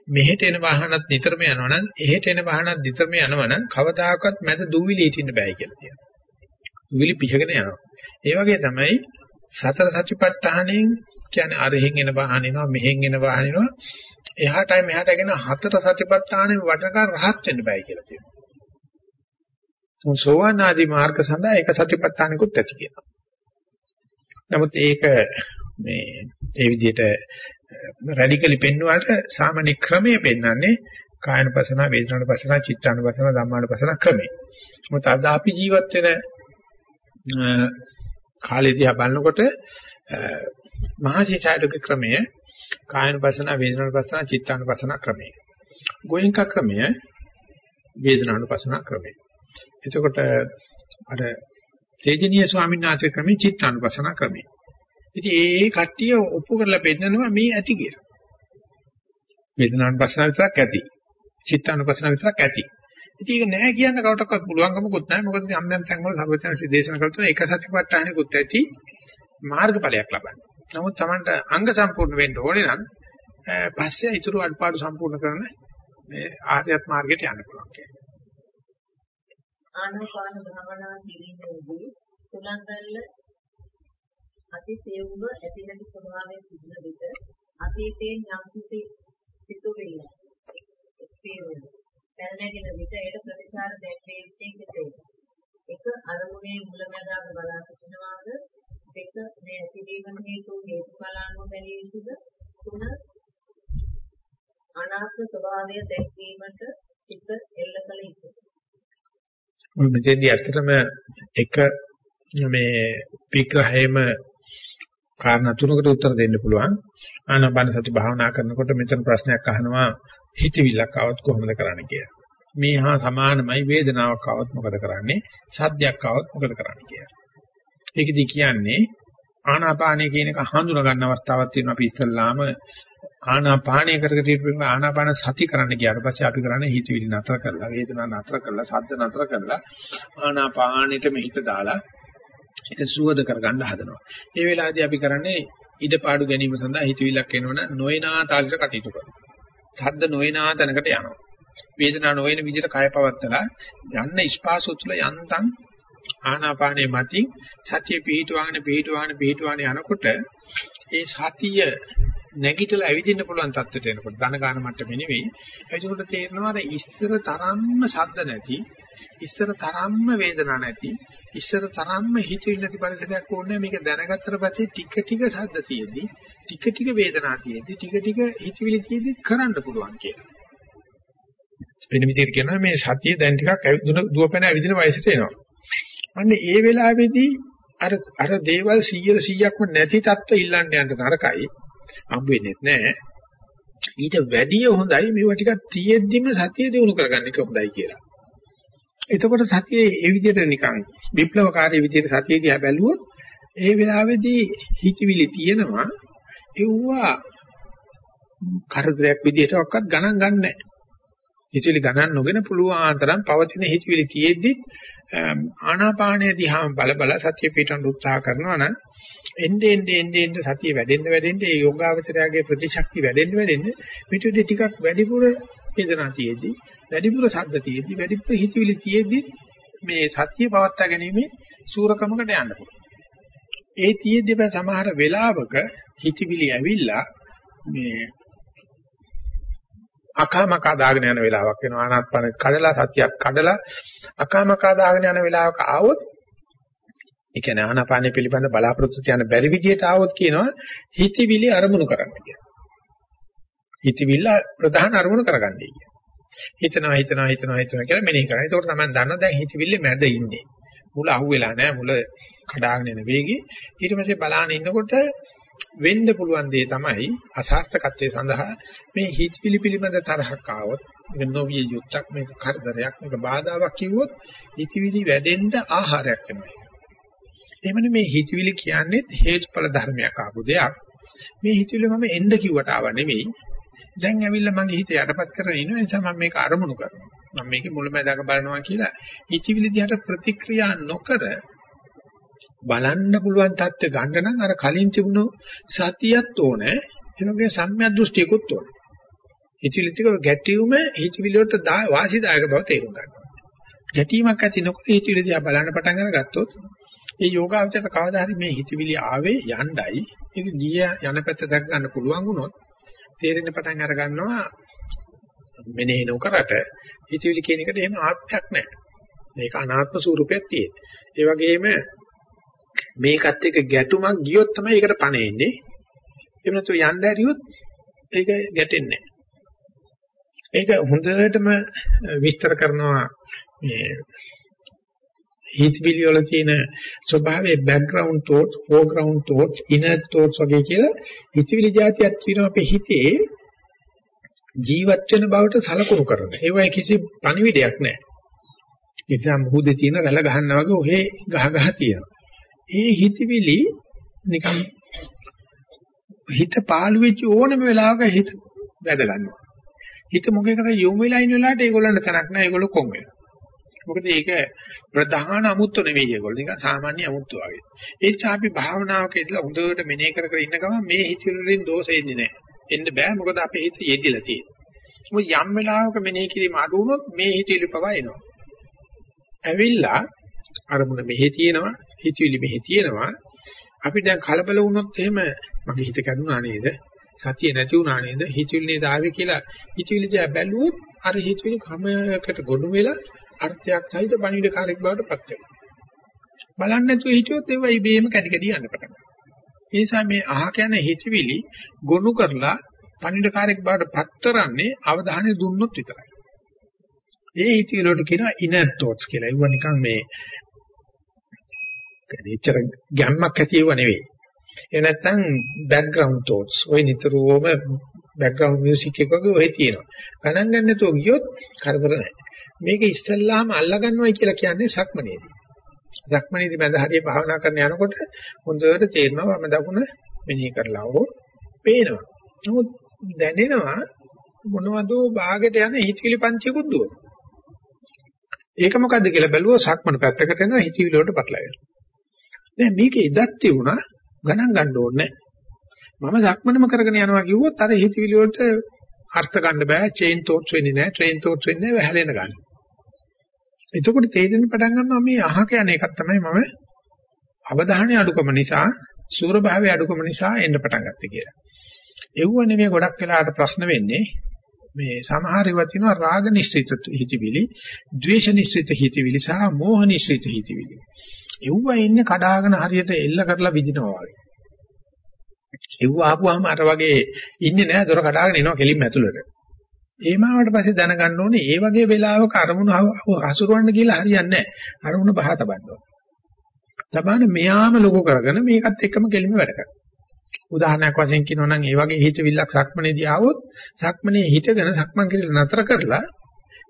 මෙහෙට එන වාහනත් නිතරම යනවා නම් එහෙට එන වාහනත් නිතරම යනවා නම් කවදාකවත් මැද දුවිලි හිටින්න බෑ කියලා කියනවා. දුවිලි පිහගෙන යනවා. ඒ වගේ තමයි සතර සතිපට්ඨානෙන් කියන්නේ අරහෙන් එන වාහන එනවා මෙහෙන් එන වාහන එනවා එහාටයි මෙහාට ගෙන හතර සතිපට්ඨානෙ වටකර රහත් වෙන්න බෑ කියලා තියෙනවා. සෝවාන් ආදී මාර්ග සඳහා ඒක සතිපට්ඨානෙකුත් ඇති කියනවා. නමුත් ඒක මේ ඒ විදිහට රැඩිකලි පෙන්වුවාට සාමාන්‍ය ක්‍රමයේ පෙන්වන්නේ කායනුපසන, වේදනානුපසන, චිත්තානුපසන, ධම්මානුපසන ක්‍රමේ. මොකද අද අපි ජීවත් වෙන කාලේ දිහා බලනකොට මහසිසායක ක්‍රමය කායනුපසන, වේදනානුපසන, චිත්තානුපසන ක්‍රමය. ගෝයන්ක ක්‍රමය වේදනානුපසන ක්‍රමය. එතකොට අර තේජනීය ස්වාමීන් වහන්සේ ක්‍රමේ චිත්තානුපසන ක්‍රමය. ඉතින් ඒ කට්ටිය ඔප්පු කරලා පෙන්නනවා මේ ඇති කියලා. වේදනානුපසන විතරක් ඇති. චිත්තානුපසන විතරක් ඇති. ඉතින් ඒක නැහැ කියන්න කවටවත් පුළුවන්කමකුත් නැහැ. මොකද යම් යම් තැන්වල සර්වඥාන්සේ දේශනා කරලා තියෙන එක සතිපට්ඨානෙකුත් ඇති මාර්ගඵලයක් ලබන්න. නමුත් Tamanට අංග සම්පූර්ණ වෙන්න ඕනේ නම් පස්සේ ඊටු අඩපාඩු සම්පූර්ණ කරන මේ ආර්යත් මාර්ගයට යන්න පුළුවන් කියන්නේ. ආනාපාන භාවනා කිරීමේදී සුලංගල්ල අතිසේවුව ඇතිනදි ස්වභාවයෙන් සිදුන විට අතීතයෙන් යම් කිසි සිතුවිල්ල එක්පේරුන පැනනගෙන විට ඒට ප්‍රතිචාර දැක්විය යුත්තේ කෙසේද? එක අරමුණේ මුලැමැදාක බලා සිටිනවාද දෙක මේ ඇතිවීම හේතු හේතුඵලානුව බැලිය යුතුද? තුන අනාත්ම ස්වභාවය දැක්වීමට සිත එල්ල කළ යුතුද? ඔය මෙතෙන්දී ඇත්තටම එක මේ විග්‍රහයේම කාරණා තුනකට උත්තර දෙන්න පුළුවන්. ආනාපාන සති භාවනා කරනකොට මෙතන ප්‍රශ්නයක් අහනවා හිතවිල්ලක් આવත් කොහොමද කරන්න කියලා. මේ හා සමානමයි වේදනාවක් આવත් මොකද කරන්නේ? සද්දයක් આવත් මොකද කරන්න කියලා. ඒකදී කියන්නේ ආනාපානය කියන එක හඳුනා ගන්න අවස්ථාවක් තියෙනවා අපි ඉස්සල්ලාම ආනාපානය කරකට ඉතින් ආනාපාන සති කරන්න ගියාට පස්සේ අපි කරන්නේ හිතවිලි නතර කරලා වේදනා නතර කරලා සද්ද නතර කරලා ආනාපානෙටම හිත දාලා ඒක සුවද කරගන්න හදනවා. මේ වෙලාවේදී අපි කරන්නේ ඉඩපාඩු ගැනීම සඳහා හිතවිල්ලක් එනවනම් නොයනා තාලෙට කටයුතු කරනවා. සද්ද නොයනා තැනකට යනවා. වේදනා නොයන විදිහට කය පවත්තලා යන්න ස්පාසු තුළ යන්තම් ආනාපානේ මතින් සතිය පිහිටවාගෙන පිහිටවාගෙන පිහිටවාගෙන යනකොට ඒ සතිය නැගිටලා ඇවිදින්න පුළුවන් තත්ත්වයට එනකොට ධන ගාන මට්ටමේ නෙවෙයි. ඒකට තේරෙනවා අර ඉස්සර තරම්ම ශබ්ද නැති, ඉස්සර තරම්ම වේදනා නැති, ඉස්සර තරම්ම හිතවිලි නැති පරිසරයක් ඕනේ මේක දැනගත්තට පස්සේ ටික ටික ශබ්ද තියෙද්දි, ටික ටික වේදනා තියෙද්දි, ටික ටික හිතවිලි තියෙද්දි කරන්න පුළුවන් කියලා. වෙන විදිහට කියනවා මේ සතිය දැන් ටිකක් දුවපැන ඇවිදින වයසට එනවා. අන්න ඒ වෙලාවේදී අර අර දේවල් 100 100ක්ම නැති තත්ත්ව ඉල්ලන්න යන්න නරකයි. හම්බ වෙන්නේ නැහැ. ඊට වැඩිය හොඳයි මේවා ටිකක් තියෙද්දිම සතිය දිනු කරගන්න එක හොඳයි කියලා. එතකොට සතියේ ඒ විදිහට නිකන් විප්ලවකාරී විදිහට සතිය දිහා බැලුවොත් ඒ වෙලාවේදී හිතවිලි තියෙනවා ඒවා කරදරයක් විදිහටවත් ගණන් ගන්නෑ. හිතවිලි ගණන් නොගෙන පුළුවන් තරම් පවතින හිතවිලි තියෙද්දි ආනාපානය දිහා බල බල සතිය පිටවන්න උත්සාහ කරනවා නම් එන්නේ එන්නේ එන්නේ එන්නේ සතිය වැඩෙන්න වැඩෙන්න ඒ යෝගාවචරයාගේ ප්‍රතිශක්ති වැඩෙන්න වැඩෙන්න පිටුදී ටිකක් වැඩිපුර වේදනා තියෙද්දි වැඩිපුර ශබ්ද තියෙද්දි වැඩිපුර හිතවිලි තියෙද්දි මේ සතිය පවත්වා ගැනීම සූරකමකට යන්න පුළුවන්. ඒ තියෙද්දි බෑ සමහර වෙලාවක හිතවිලි ඇවිල්ලා මේ අකාමකා දාගෙන යන වෙලාවක් වෙනවා ආනාපාන කඩලා සතියක් කඩලා අකාමකා දාගෙන යන වෙලාවක ආවොත් ඒ කියන්නේ ආනාපානෙ පිළිබඳ බලාපොරොත්තු තියන බැරි විදියට ආවොත් කියනවා හිතවිලි අරමුණු කරන්න කියලා. හිතවිල්ල ප්‍රධාන අරමුණු කරගන්නයි කියන්නේ. හිතනවා හිතනවා හිතනවා හිතනවා කියලා මෙනෙහි කරනවා. ඒකෝට තමයි දන්නවා දැන් හිතවිල්ලේ මැද ඉන්නේ. මුල අහුවෙලා නැහැ මුල කඩාගෙන එන වේගي. ඊට පස්සේ බලාන ඉන්නකොට වෙන්න පුළුවන් දේ තමයි අසාර්ථකත්වයේ සඳහා මේ හිතවිලි පිළිබඳ තරහක් ආවොත් මේක නොවිය යුක්තක් මේක කරදරයක් මේක බාධාවක් කිව්වොත් හිතවිලි වැඩෙන්න ආහාරයක් වෙනවා. එහෙමනේ මේ හිතවිලි කියන්නේ හේතුඵල ධර්මයක් ආපු දෙයක්. මේ හිතවිලි මම එන්න කිව්වට ආව නෙවෙයි. දැන් ඇවිල්ලා මගේ හිත යටපත් කරගෙන ඉන්න නිසා මම මේක අරමුණු කරනවා. මම මේකේ මුලමඳාක බලනවා කියලා හිතවිලි දිහාට ප්‍රතික්‍රියා නොකර බලන්න පුළුවන් தත්ත්ව ගන්න නම් අර කලින් තිබුණු සතියත් ඕනේ. ඒ වගේ සම්‍යක් දෘෂ්ටියකුත් ඕනේ. හිතවිලි ටික ගැටීම හිතවිලි වලට වාසිදායක බව තේරුම් ගන්නවා. ගැටීමක් ඇති නොකර හිතවිලි දිහා බලන්න පටන් අරගත්තොත් ඒ යෝගාවචරයට කවදා හරි මේ හිතවිලි ආවේ යණ්ඩයි ඒක ගිය යන පැත්ත දැක් ගන්න පුළුවන් වුණොත් තේරෙන පටන් අර ගන්නවා මෙනෙහි නොකරට හිතවිලි කියන එකට එහෙම ආත්‍යක් නැහැ. මේක අනාත්ම ස්වරූපයක් තියෙන. ඒ වගේම මේකත් එක්ක ගැටුමක් ගියොත් තමයි ඒකට පණ එන්නේ. එහෙම නැත්නම් යන්න ඇරියොත් ඒක ගැටෙන්නේ නැහැ. ඒක හොඳටම විස්තර කරනවා මේ හිතවිලි වල තියෙන ස්වභාවයේ background thoughts, foreground thoughts, inner thoughts වගේ කියලා හිතවිලි જાතියක් තියෙනවා අපේ හිතේ ජීවත් වෙන බවට සලකුණු කරන. ඒ වගේ කිසි පණිවිඩයක් නැහැ. ඒ නිසා මුහුදේ තියෙන රැළ ගහන්නා වගේ ඔහේ ගහ ගහ තියෙනවා. ඒ හිතවිලි නිකන් හිත පාළු වෙච්ච ඕනම වෙලාවක හිත වැද ගන්නවා. හිත මොකේකට යොමු වෙලා ඉන්න වෙලාවට ඒගොල්ලන්ට තරක් නැහැ ඒගොල්ලෝ කොම් වෙනවා. මොකද ඒක ප්‍රධාන අමුත්තු නෙවෙයි ඒගොල්ලෝ නිකන් සාමාන්‍ය අමුත්තු වගේ. ඒ නිසා අපි භාවනාවක ඉඳලා හොඳට මෙනෙහි කර කර ඉන්න ගමන් මේ හිතවිලි වලින් දෝෂ එන්නේ නැහැ. එන්න බෑ මොකද අපේ හිත යෙදිලා තියෙන්නේ. මොකද යම් වෙලාවක මෙනෙහි කිරීම අඩු වුණොත් මේ හිතවිලි පවා එනවා. ඇවිල්ලා අරමුණ මෙහෙ තියෙනවා හිතවිලි මෙහෙ තියෙනවා අපි දැන් කලබල වුණොත් එහෙම මගේ හිත කැඩුනා නේද සතිය නැති වුණා නේද හිතවිලි නේද ආවේ කියලා හිතවිලි දිහා බැලුවොත් අර හිතවිලි කමයකට ගොනු වෙලා අර්ථයක් සහිත පණිවිඩ කාර්යයක් බවට පත් වෙනවා බලන්නේ නැතුව හිටියොත් ඒවා ඉබේම කැටි කැටි යන්න පටන් ගන්නවා ඒ නිසා මේ අහ කියන හිතවිලි ගොනු කරලා පණිවිඩ කාර්යයක් බවට පත් කරන්නේ අවධානය දුන්නොත් විතරයි ඒ හිතවිලි වලට කියනවා inner thoughts කියලා. ඒව නිකන් මේ එච්චර ගැම්මක් ඇතිව නෙවෙයි. ඒ නැත්තම් background thoughts. ඔය නිතරම background music එක වගේ ඔය තියෙනවා. ගණන් ගන්න නැතුව ගියොත් කරදර නැහැ. මේක ඉස්සල්ලාම අල්ලා ගන්නවයි කියලා කියන්නේ සක්මනේදී. සක්මනේදී මඳ හරිය භාවනා කරන යනකොට හොඳට තේරෙනවා වම දකුණ මෙනෙහි කරලා හෝ පේනවා. නමුත් දැනෙනවා මොනවද භාගයට යන හිතවිලි පංචයකුත් දුවන. ඒක මොකද්ද කියලා බැලුවොත් සක්මන පැත්තකට යනවා හිතවිලි වලට පටලැවෙනවා. දැන් මේක ඉදක් තියුණා ගණන් ගන්න ඕනේ මම සක්මනම කරගෙන යනවා කිව්වොත් අර හිතවිලි වලට අර්ථ ගන්න බෑ චේන් තෝට්ස් වෙන්නේ නැහැ ට්‍රේන් තෝට්ස් වෙන්නේ නැහැ වැහැලෙන ගන්න. එතකොට තේරෙන්න පටන් ගන්නවා මේ අහක යන එකක් තමයි මම අවධානය අඩුකම නිසා සූර භාවයේ අඩුකම නිසා එන්න පටන් ගත්තේ කියලා. එව්ව නෙමෙයි ගොඩක් වෙලාවට ප්‍රශ්න වෙන්නේ මේ සමහර ඒවා තියෙනවා රාග නිශ්චිත හිතවිලි, ද්වේෂ නිශ්චිත හිතවිලි සහ මෝහ නිශ්චිත හිතවිලි. එව්ව ඉන්නේ කඩාගෙන හරියට එල්ල කරලා විදිනවා වගේ. එව්ව ආපුවාම අර වගේ ඉන්නේ නැහැ දොර කඩාගෙන එනවා කෙලින්ම ඇතුළට. ඒමාවට පස්සේ දැනගන්න ඕනේ ඒ වගේ වෙලාවක අරමුණු හසුරවන්න කියලා හරියන්නේ නැහැ. අරමුණ බහ තබන්න ඕනේ. තබන මෙයාම ලොකු කරගෙන මේකත් එක්කම කෙලින්ම වැඩ කරනවා. උදාහරණයක් වශයෙන් කියනවා නම් ඒ වගේ හිතවිල්ලක් සක්මනේදී ආවොත් සක්මනේ හිටගෙන සක්මන් කිරීම නතර කරලා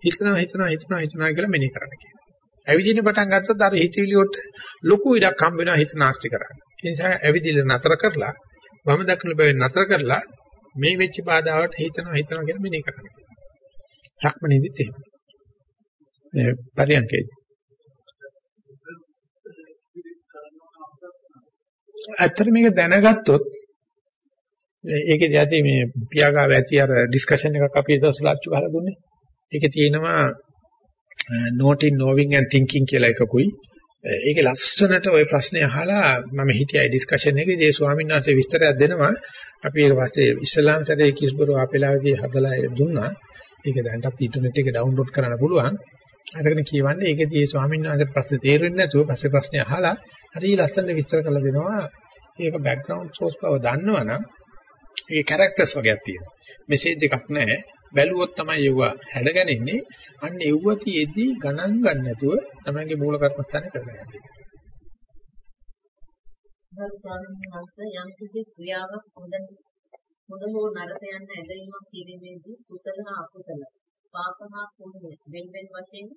හිතනවා හිතනවා හිතනවා හිතනවා කියලා මෙනෙහි කරන්න කියනවා. ඇවිදින්න පටන් ගත්තොත් අර හිතවිලි වලට ලොකු ඉඩක් හම්බ වෙනවා හිත නාස්ති කරන්න. ඒ නිසා ඇවිදින්න නතර කරලා වම දකුණු බැවින් නතර කරලා මේ වෙච්ච බාධාවට හිතනවා හිතනවා කියලා මෙනෙහි කරන්න කියනවා. සක්මනේදීත් එහෙම. ඒ පරියන්කේදී ඇත්තට මේක දැනගත්තොත් ඒකේදී ඇති මේ පියාගාව ඇති අර ඩිස්කෂන් එකක් අපි දවස් ලාච්චු ගහලා දුන්නේ. ඒකේ තියෙනවා uh, not in knowing and thinking කියලා එකකුයි. ඒකේ ලස්සනට ওই ප්‍රශ්නේ අහලා මම හිටියයි ඩිස්කෂන් එකේදී ඒ ස්වාමීන් වහන්සේ විස්තරයක් දෙනවා. අපි ඊට පස්සේ ඉස්ලාම් සැරේ කිස්බරෝ අපේලාගේ හදලා දුන්නා. ඒක දැන්ටත් ඉන්ටර්නෙට් එකේ ඩවුන්ලෝඩ් කරන්න පුළුවන්. අරගෙන කියවන්නේ ඒකේදී ඒ ස්වාමීන් වහන්සේ ප්‍රශ්නේ තේරෙන්නේ නැතුව පස්සේ ප්‍රශ්නේ අහලා හරි ලස්සනට විස්තර කරලා දෙනවා. ඒක බෑග්ග්‍රවුන්ඩ් සෝස් බව දන්නවනම් ඒකේ කැරක්ටර්ස් වගේක් තියෙනවා. මෙසේජ් එකක් නැහැ. බැලුවොත් තමයි යුව හැඩගැනෙන්නේ. අන්න යුව තියේදී ගණන් ගන්න නැතුව තමයිගේ මූල කර්මස්ථානේ කරගෙන යන්නේ. යම් කිසි ක්‍රියාවක් හොඳ හොඳ හෝ නරක යන ඇදහිීමක් කිරීමේදී කුසල හා අකුසල පාප හා පුණ්‍ය වෙන වෙන වශයෙන්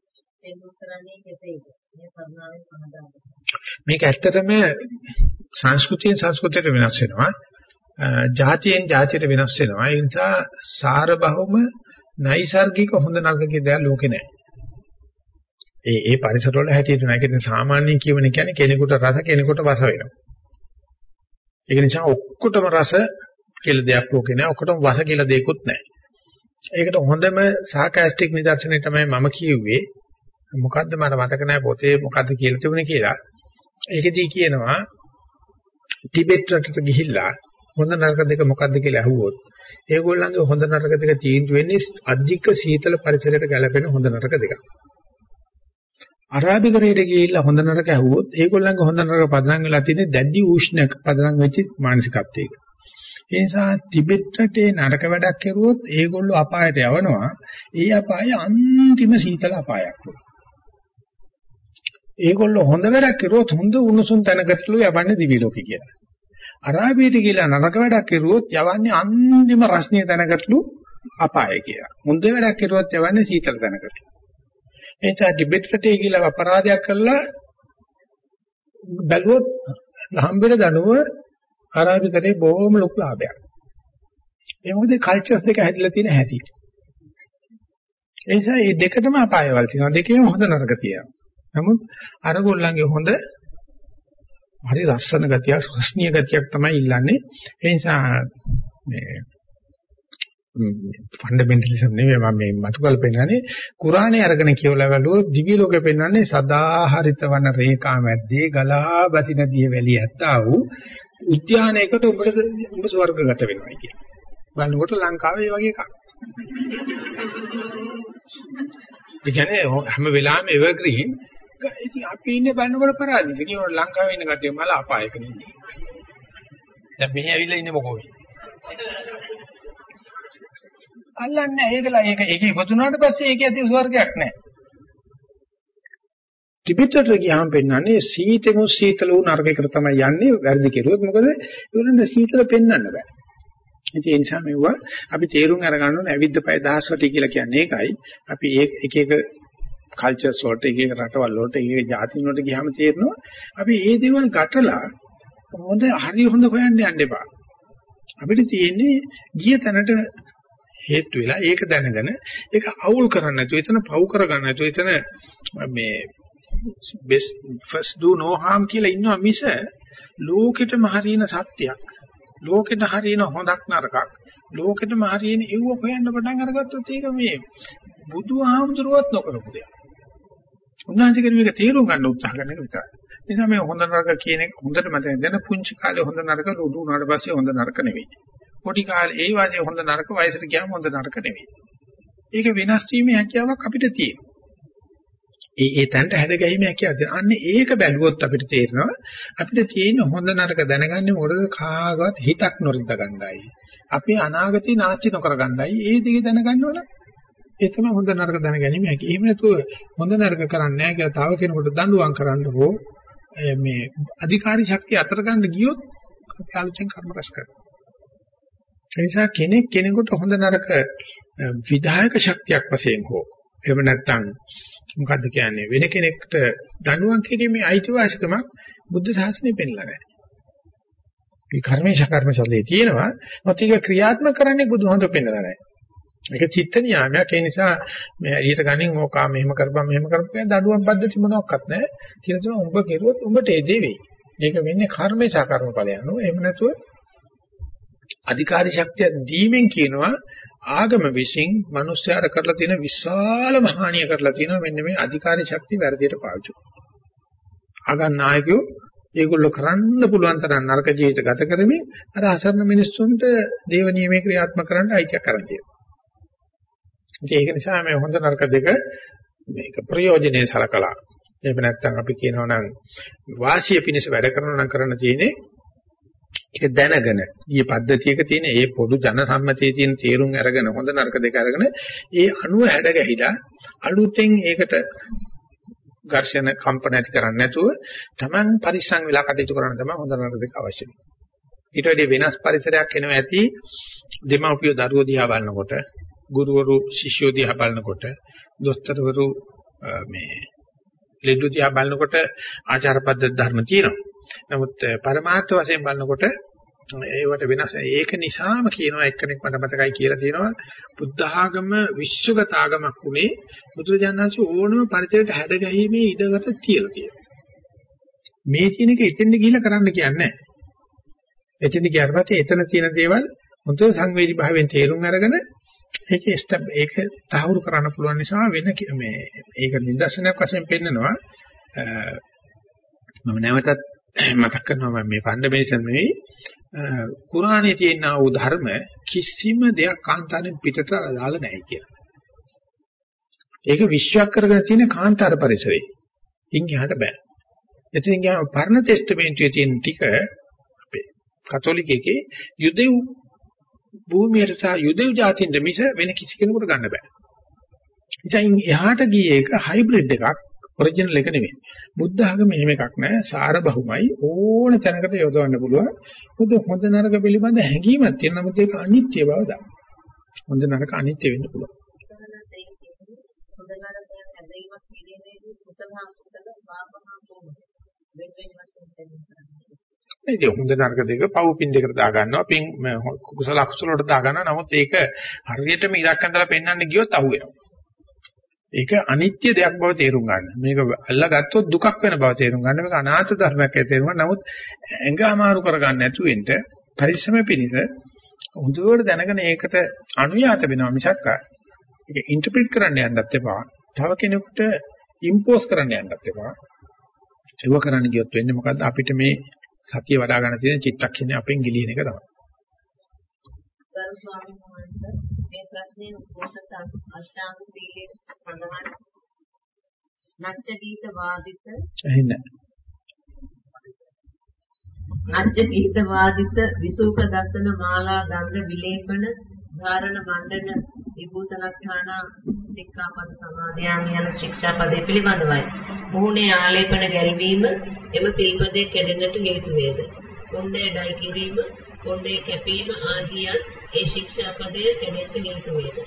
දෙන්නු කරන්නේ කෙසේද? මේ කරුණාවෙන් පහදා මේක ඇත්තටම සංස්කෘතියෙන් සංස්කෘතියට වෙනස් වෙනවා. ජාතියෙන් ජාතියට වෙනස් වෙනවා. ඒ නිසා සාරබහුම නයිසાર્ගික හොඳ නරක කියන දේ ලෝකේ නැහැ. ඒ ඒ පරිසර වල හැටියට නෑ. ඒක සාමාන්‍යයෙන් කියවන කියන්නේ කෙනෙකුට රස කෙනෙකුට වස වෙනවා. ඒක නිසා ඔක්කොටම රස කියලා දෙයක් ලෝකේ නෑ. ඔක්කොටම වස කියලා දෙයක්වත් නෑ. ඒකට හොඳම සාකස්ටික් නිදර්ශනය තමයි මම කිව්වේ. මොකද්ද මට මතක නෑ පොතේ මොකද්ද කියලා තිබුණේ කියලා. ඒකෙදී කියනවා ටිබෙට් රටට ගිහිල්ලා හොඳ නරක දෙක මොකද්ද කියලා අහුවොත් ඒගොල්ලන්ගේ හොඳ නරක දෙක තීන්දුව වෙන්නේ අධික සීතල පරිසරයට ගැලපෙන හොඳ නරක දෙක. අරාබිකරයට ගිහිල්ලා හොඳ නරක අහුවොත් ඒගොල්ලන්ගේ හොඳ නරක පදනම් වෙලා තියෙන්නේ දැඩි උෂ්ණ පදනම් වෙච්ච මානසිකත්වයක. ඒ නිසා ටිබෙට් රටේ නරක වැඩක් කරුවොත් ඒගොල්ලෝ අපායට යවනවා. ඒ අපාය අන්තිම සීතල අපායක්. ඒගොල්ලෝ හොඳ වැඩක් කරුවොත් හොඳ උණුසුම් තැනකටලු යවන්නේ දිවි ලෝකේ කියලා. අරාබියට ගිහලා නරක වැඩක් කරුවොත් යවන්නේ අන්තිම රස්නිය තැනකටලු අපාය කියලා. හොඳ වැඩක් කරුවොත් යවන්නේ සීතල තැනකටලු. එනිසා ටිබෙට් රටේ ගිහලා අපරාධයක් කළා බැලුවොත් හම්බෙන දනුව අරාබිකරේ බොහොම ලොකු ලාභයක්. ඒ මොකද කල්චර්ස් දෙක හැදිලා තියෙන හැටි. ඒ නිසා මේ දෙකටම අපායවල තියෙනවා. දෙකේම හොඳ නරක තියෙනවා. නමුත් අරගොල්ලන්ගේ හොඳ හරි ලස්සන ගතියක්, රසණීය ගතියක් තමයි ඉල්ලන්නේ. ඒ නිසා මේ ෆන්ඩමෙන්ටලිසම් නෙවෙයි මම මේ මතුකල් පෙන්නන්නේ කුරානේ අරගෙන කියවලා බලුවොත් දිව්‍ය ලෝකේ පෙන්වන්නේ සදාහරිත වන රේඛා මැද්දේ ගලා බසින දිය වැලිය ඇත්තා වූ උද්‍යානයකට උඹට උඹ ස්වර්ගගත වෙනවා කියන. බලනකොට ලංකාවේ මේ වගේ එකක්. ඒ කියන්නේ හැම වෙලාවෙම එවර්ග්‍රීන් ඉතින් අපි ඉන්නේ බලනකොට පරාදිත. කියනවා ලංකාවේ ඉන්න කට්ටිය මල අපායක නෙන්නේ. දැන් මෙහි ඇවිල්ලා ඉන්නේ මොකෝද? අල්ලන්නේ ඒකලා ඒක ඒක ඉවතුනාට පස්සේ ඒක ඇති ස්වර්ගයක් නැහැ. ටිබෙටට ගියාම පෙන්වන්නේ සීතෙමු සීතල වූ නරකයකට තමයි යන්නේ වැඩි කෙරුවොත් මොකද ඒවලුන්ට සීතල පෙන්වන්න බෑ. ඒ නිසා මෙවුවා අපි තේරුම් අරගන්න ඕනේ ඇවිද්ද පය දහස්වටි කියලා කියන්නේ ඒකයි. අපි එක එක කල්චර්ස් වලට එක එක රටවල් වලට එක එක ජාතින් වලට ගියාම තේරෙනවා අපි මේ දේවල් ගැටලා හොඳ හරි හොඳ හොයන්න යන්න එපා. අපිට තියෙන්නේ ගිය තැනට හේතු වෙලා ඒක දැනගෙන ඒක අවුල් කරන්නේ නැතුව එතන පව් කරගන්න නැතුව එතන මේ best first do no harm කියලා ඉන්නවා මිස ලෝකෙටම හරියන සත්‍යයක් ලෝකෙට හරියන හොඳක් නරකක් ලෝකෙටම හරියන ඒව හොයන්න පටන් අරගත්තොත් ඒක මේ බුදුහාමුදුරුවත් නොකරපු දෙයක්. උන්වහන්සේ කියන මේක තේරුම් ගන්න උත්සාහ කරන එක විතරයි. නිසා මේ හොඳ නරක කියන එක හොඳට මතක දැන පුංචි කාලේ හොඳ නරක උඩු උනාට පස්සේ හොඳ නරක නෙවෙයි. පොඩි කාලේ ඒ වාගේ හොඳ නරක වයසට ගියාම හොඳ නරක නෙවෙයි. ඒක වෙනස් වීමේ හැකියාවක් අපිට තියෙනවා. ඒ ඒ තැනට හැදගැහිමේ හැකියාව තියෙනවා. අන්න ඒක බැලුවොත් අපිට තේරෙනවා අපිට තියෙන හොඳ නරක දැනගන්නේ මොකද කාගවත් හිතක් නොරිද ගන්නයි. අපි අනාගතේ නාස්ති නොකර ගන්නයි. ඒ දිග දැනගන්නවනම් ඒ තමයි හොඳ නරක දැනගැනීම හැකි. එහෙම නැතුව හොඳ නරක කරන්නේ නැහැ කියලා තව කෙනෙකුට දඬුවම් කරන්න හෝ මේ අධිකාරී ශක්තිය අතර ගන්න ගියොත් අපි අලුතෙන් කර්ම රැස් කරනවා. ඒ නිසා කෙනෙක් කෙනෙකුට හොඳ නරක විධායක ශක්තියක් වශයෙන් හෝ එහෙම නැත්නම් මොකද්ද කියන්නේ වෙන කෙනෙක්ට දඬුවම් කිරීමේ අයිතිවාසිකමක් බුද්ධ ශාසනය පෙන්නලා නැහැ. මේ කර්මේශ කර්මශලයේ තියෙනවා. මොකද ඒක ක්‍රියාත්මක කරන්නේ බුදුහමෝ පෙන්නලා නැහැ. ඒක චිත්ත නියාමයක්. ඒ නිසා මේ ඊට ගණන් ඕකා මෙහෙම කරපම් මෙහෙම කරපම් දඬුවම් පද්ධති මොනවත් නැහැ. කියලා තමයි උඹ කෙරුවොත් උඹට ඒ දේ වෙයි. ඒක වෙන්නේ කර්මේශ කර්මඵලය අනුව. එහෙම නැතුව අධිකාරී ශක්තිය දීමෙන් කියනවා ආගම විසින් මිනිස්යාට කරලා තියෙන විශාල මහානිය කරලා තියෙනවා මෙන්න මේ අධිකාරී ශක්තිය වැඩියට පාවිච්චි කරනවා. ආගම් නායකයෝ ඒගොල්ලෝ කරන්න පුළුවන් තරම් නරක ජීවිත ගත කරමින් අර අසරණ මිනිස්සුන්ට දේව නියමයේ ක්‍රියාත්මක කරන්න අයිතියක් කරන් තියෙනවා. ඒක නිසා මේ හොඳ නරක දෙක මේක ප්‍රයෝජනේ සලකලා එහෙම නැත්නම් අපි කියනවා නම් වාසිය පිණිස වැඩ කරනවා නම් කරන්න තියෙන්නේ ඒක දැනගෙන ඊයේ පද්ධතියක තියෙන ඒ පොදු ජන සම්මතයේ තියෙන තේරුම් අරගෙන හොඳ නරක දෙක අරගෙන ඒ අණුව හැඩ ගැහිලා අලුතෙන් ඒකට ඝර්ෂණ කම්පන ඇති කරන්නේ නැතුව Taman පරිස්සම් වෙලා කටයුතු කරන්න තමයි හොඳ නරක දෙක අවශ්‍ය වෙන්නේ. ඊට වැඩි වෙනස් පරිසරයක් එනවා ඇති දෙමව්පියෝ දරුවෝ දිහා බලනකොට, ගුරුවරු ශිෂ්‍යෝ දිහා බලනකොට, දොස්තරවරු මේ ලෙඩු දිහා බලනකොට ආචාර පද්ධති ධර්ම තියෙනවා. නමුත් පරමාර්ථ වශයෙන් බලනකොට ඒවට වෙනස් ඒක නිසාම කියනවා එක්කෙනෙක් මට මතකයි කියලා තියෙනවා. බුද්ධ ආගම විශ්වගත ආගමක් උනේ බුදුරජාණන්සේ ඕනම පරිසරයට හැඩ ගැහිීමේ ඉඩකට තියලා තියෙනවා. මේ කියන එක එතෙන්ද ගිහිල්ලා කරන්න කියන්නේ එතෙන්ද ගියාට පස්සේ එතන තියෙන දේවල් හොඳ සංවේදී භාවයෙන් තේරුම් අරගෙන ඒක ස්ටෙප් ඒක තහවුරු කරන්න පුළුවන් නිසා වෙන මේ ඒක නිදර්ශනයක් වශයෙන් පෙන්නනවා මම නැවතත් මතක් කරනවා මේ ෆන්ඩමෙන්ටල් නෙවෙයි කුරානයේ තියෙන ආ ධර්ම කිසිම දෙයක් කාන්තාරෙන් පිටට දාලා නැහැ කියලා. ඒක විශ්වාස කරගෙන තියෙන කාන්තාර පරිසරේ. ඉන් එහාට බෑ. එතින් ගියාම පරණ ටෙස්ටමේන්තුවේ තියෙන ටික අපේ කතෝලිකයේ යුදෙව් භූමියට සහ යුදෙව් ජාතින්ද මිස වෙන කිසි කෙනෙකුට ගන්න බෑ. ඉතින් එහාට ගියේ එක හයිබ්‍රිඩ් එකක් ඔරිජිනල් එක නෙමෙයි. බුද්ධ ආගම එහෙම එකක් නෑ. සාරබහුමයි ඕන තැනකට යොදවන්න පුළුවන්. මොකද හොඳ නරක පිළිබඳ හැඟීමක් තියෙන නමුත් ඒක අනිත්‍ය බව දන්න. හොඳ නරක අනිත්‍ය වෙන්න පුළුවන්. හොඳ නරකයන් හැදීමක් කිරීමේදී කුසල අකුසල පාපහා කොහොමද? වෙන වෙන වශයෙන් දෙන්නේ. ඉතින් හොඳ නරක දෙක පව් පින් දෙකට දා ගන්නවා පින් කුසල අකුසල වලට දා ගන්නවා නමුත් ඒක හරියටම ඉලක්ක ඇඳලා පෙන්වන්න ගියොත් අහුවෙනවා ඒක අනිත්‍ය දෙයක් බව තේරුම් ගන්න. මේක අල්ලගත්තොත් දුකක් වෙන බව තේරුම් ගන්න. මේක අනාත්ම ධර්මයක් කියලා තේරුම් ගන්න. නමුත් ඇඟ අමාරු කරගන්න නැතුව ඉන්න පරිස්සම පිණිස හොඳට දැනගෙන ඒකට අනුයාත වෙනවා මිසක් ඒක ඉන්ටර්ප්‍රිට් කරන්න යන්නත් එපා. තව කෙනෙකුට ඉම්පෝස් කරන්න යන්නත් එපා. ඒව කරන්න ගියොත් වෙන්නේ මොකද්ද අපිට මේ සතිය වඩා ගන්න තියෙන චිත්තක්ෂණය අපෙන් ගිලින එක තමයි. ගරු ස්වාමීන් වහන්සේ මේ ප්‍රශ්නේ උපෝසත අෂ්ටාංග සීලයේ සඳහන් නච්ච ගීත වාදිත එහෙනම් නච්ච ගීත වාදිත විසූක දසන මාලා ගන්ධ විලේපන ධාරණ මණ්ඩන විභූෂණස්ථාන සික්ඛාපද සමාදයාම යන ශික්ෂාපදේ පිළිබඳවයි. මුහුණේ ආලේපන ගැල්වීම එම සිල්පදේ කැඩෙන්නට හේතු වේද. කොණ්ඩේ ඩයි කිරීම, කොණ්ඩේ කැපීම ආදියත් ඒ ශික්ෂාපදයේ කැඩෙන්න හේතු වේද.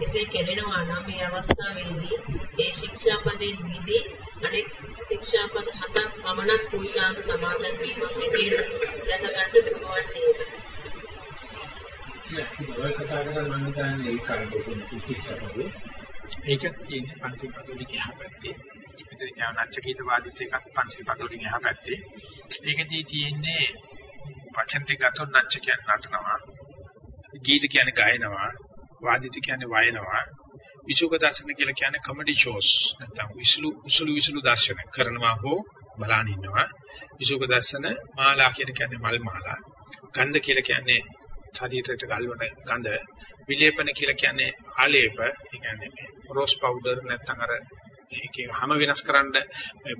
එසේ කැඩෙනවා නම් මේ අවස්ථාවේදී ඒ ශික්ෂාපදයෙන් මිදී අනෙක් ශික්ෂාපද හතක් පමණක් පූජාංග සමාදන් වීමක් විදියට රැකගන්න පුළුවන් නේද? ඔය කතා කරලා මම හිතන්නේ ඒ කාර්යයෙන් ශික්ෂාපදේ ඒක තියෙන්නේ පංචිල් පදවලින් එහා පැත්තේ. මෙතන ඥානච්ච කීත වාදිත එකක් පංචිල් පදවලින් එහා පැත්තේ. ඒකදී තියෙන්නේ වචන ටික ගත්තොත් නච්ච කියන්නේ නටනවා. ගීත කියන්නේ ගායනවා. වාදිත කියන්නේ වයනවා. විසුක දර්ශන කියලා කියන්නේ කොමඩි ෂෝස්. නැත්නම් විසුළු උසුළු විසුළු දර්ශන කරනවා හෝ බලන් ඉන්නවා. විසුක දර්ශන මාලා කියන කියන්නේ මල් මාලා. ගන්ධ කියලා කියන්නේ ශරීරයට ගල්වන ගඳ විලේපන කියලා කියන්නේ ආලේප. ඒ කියන්නේ රෝස් පවුඩර් නැත්නම් අර ඒකේ හැම වෙනස් කරන්න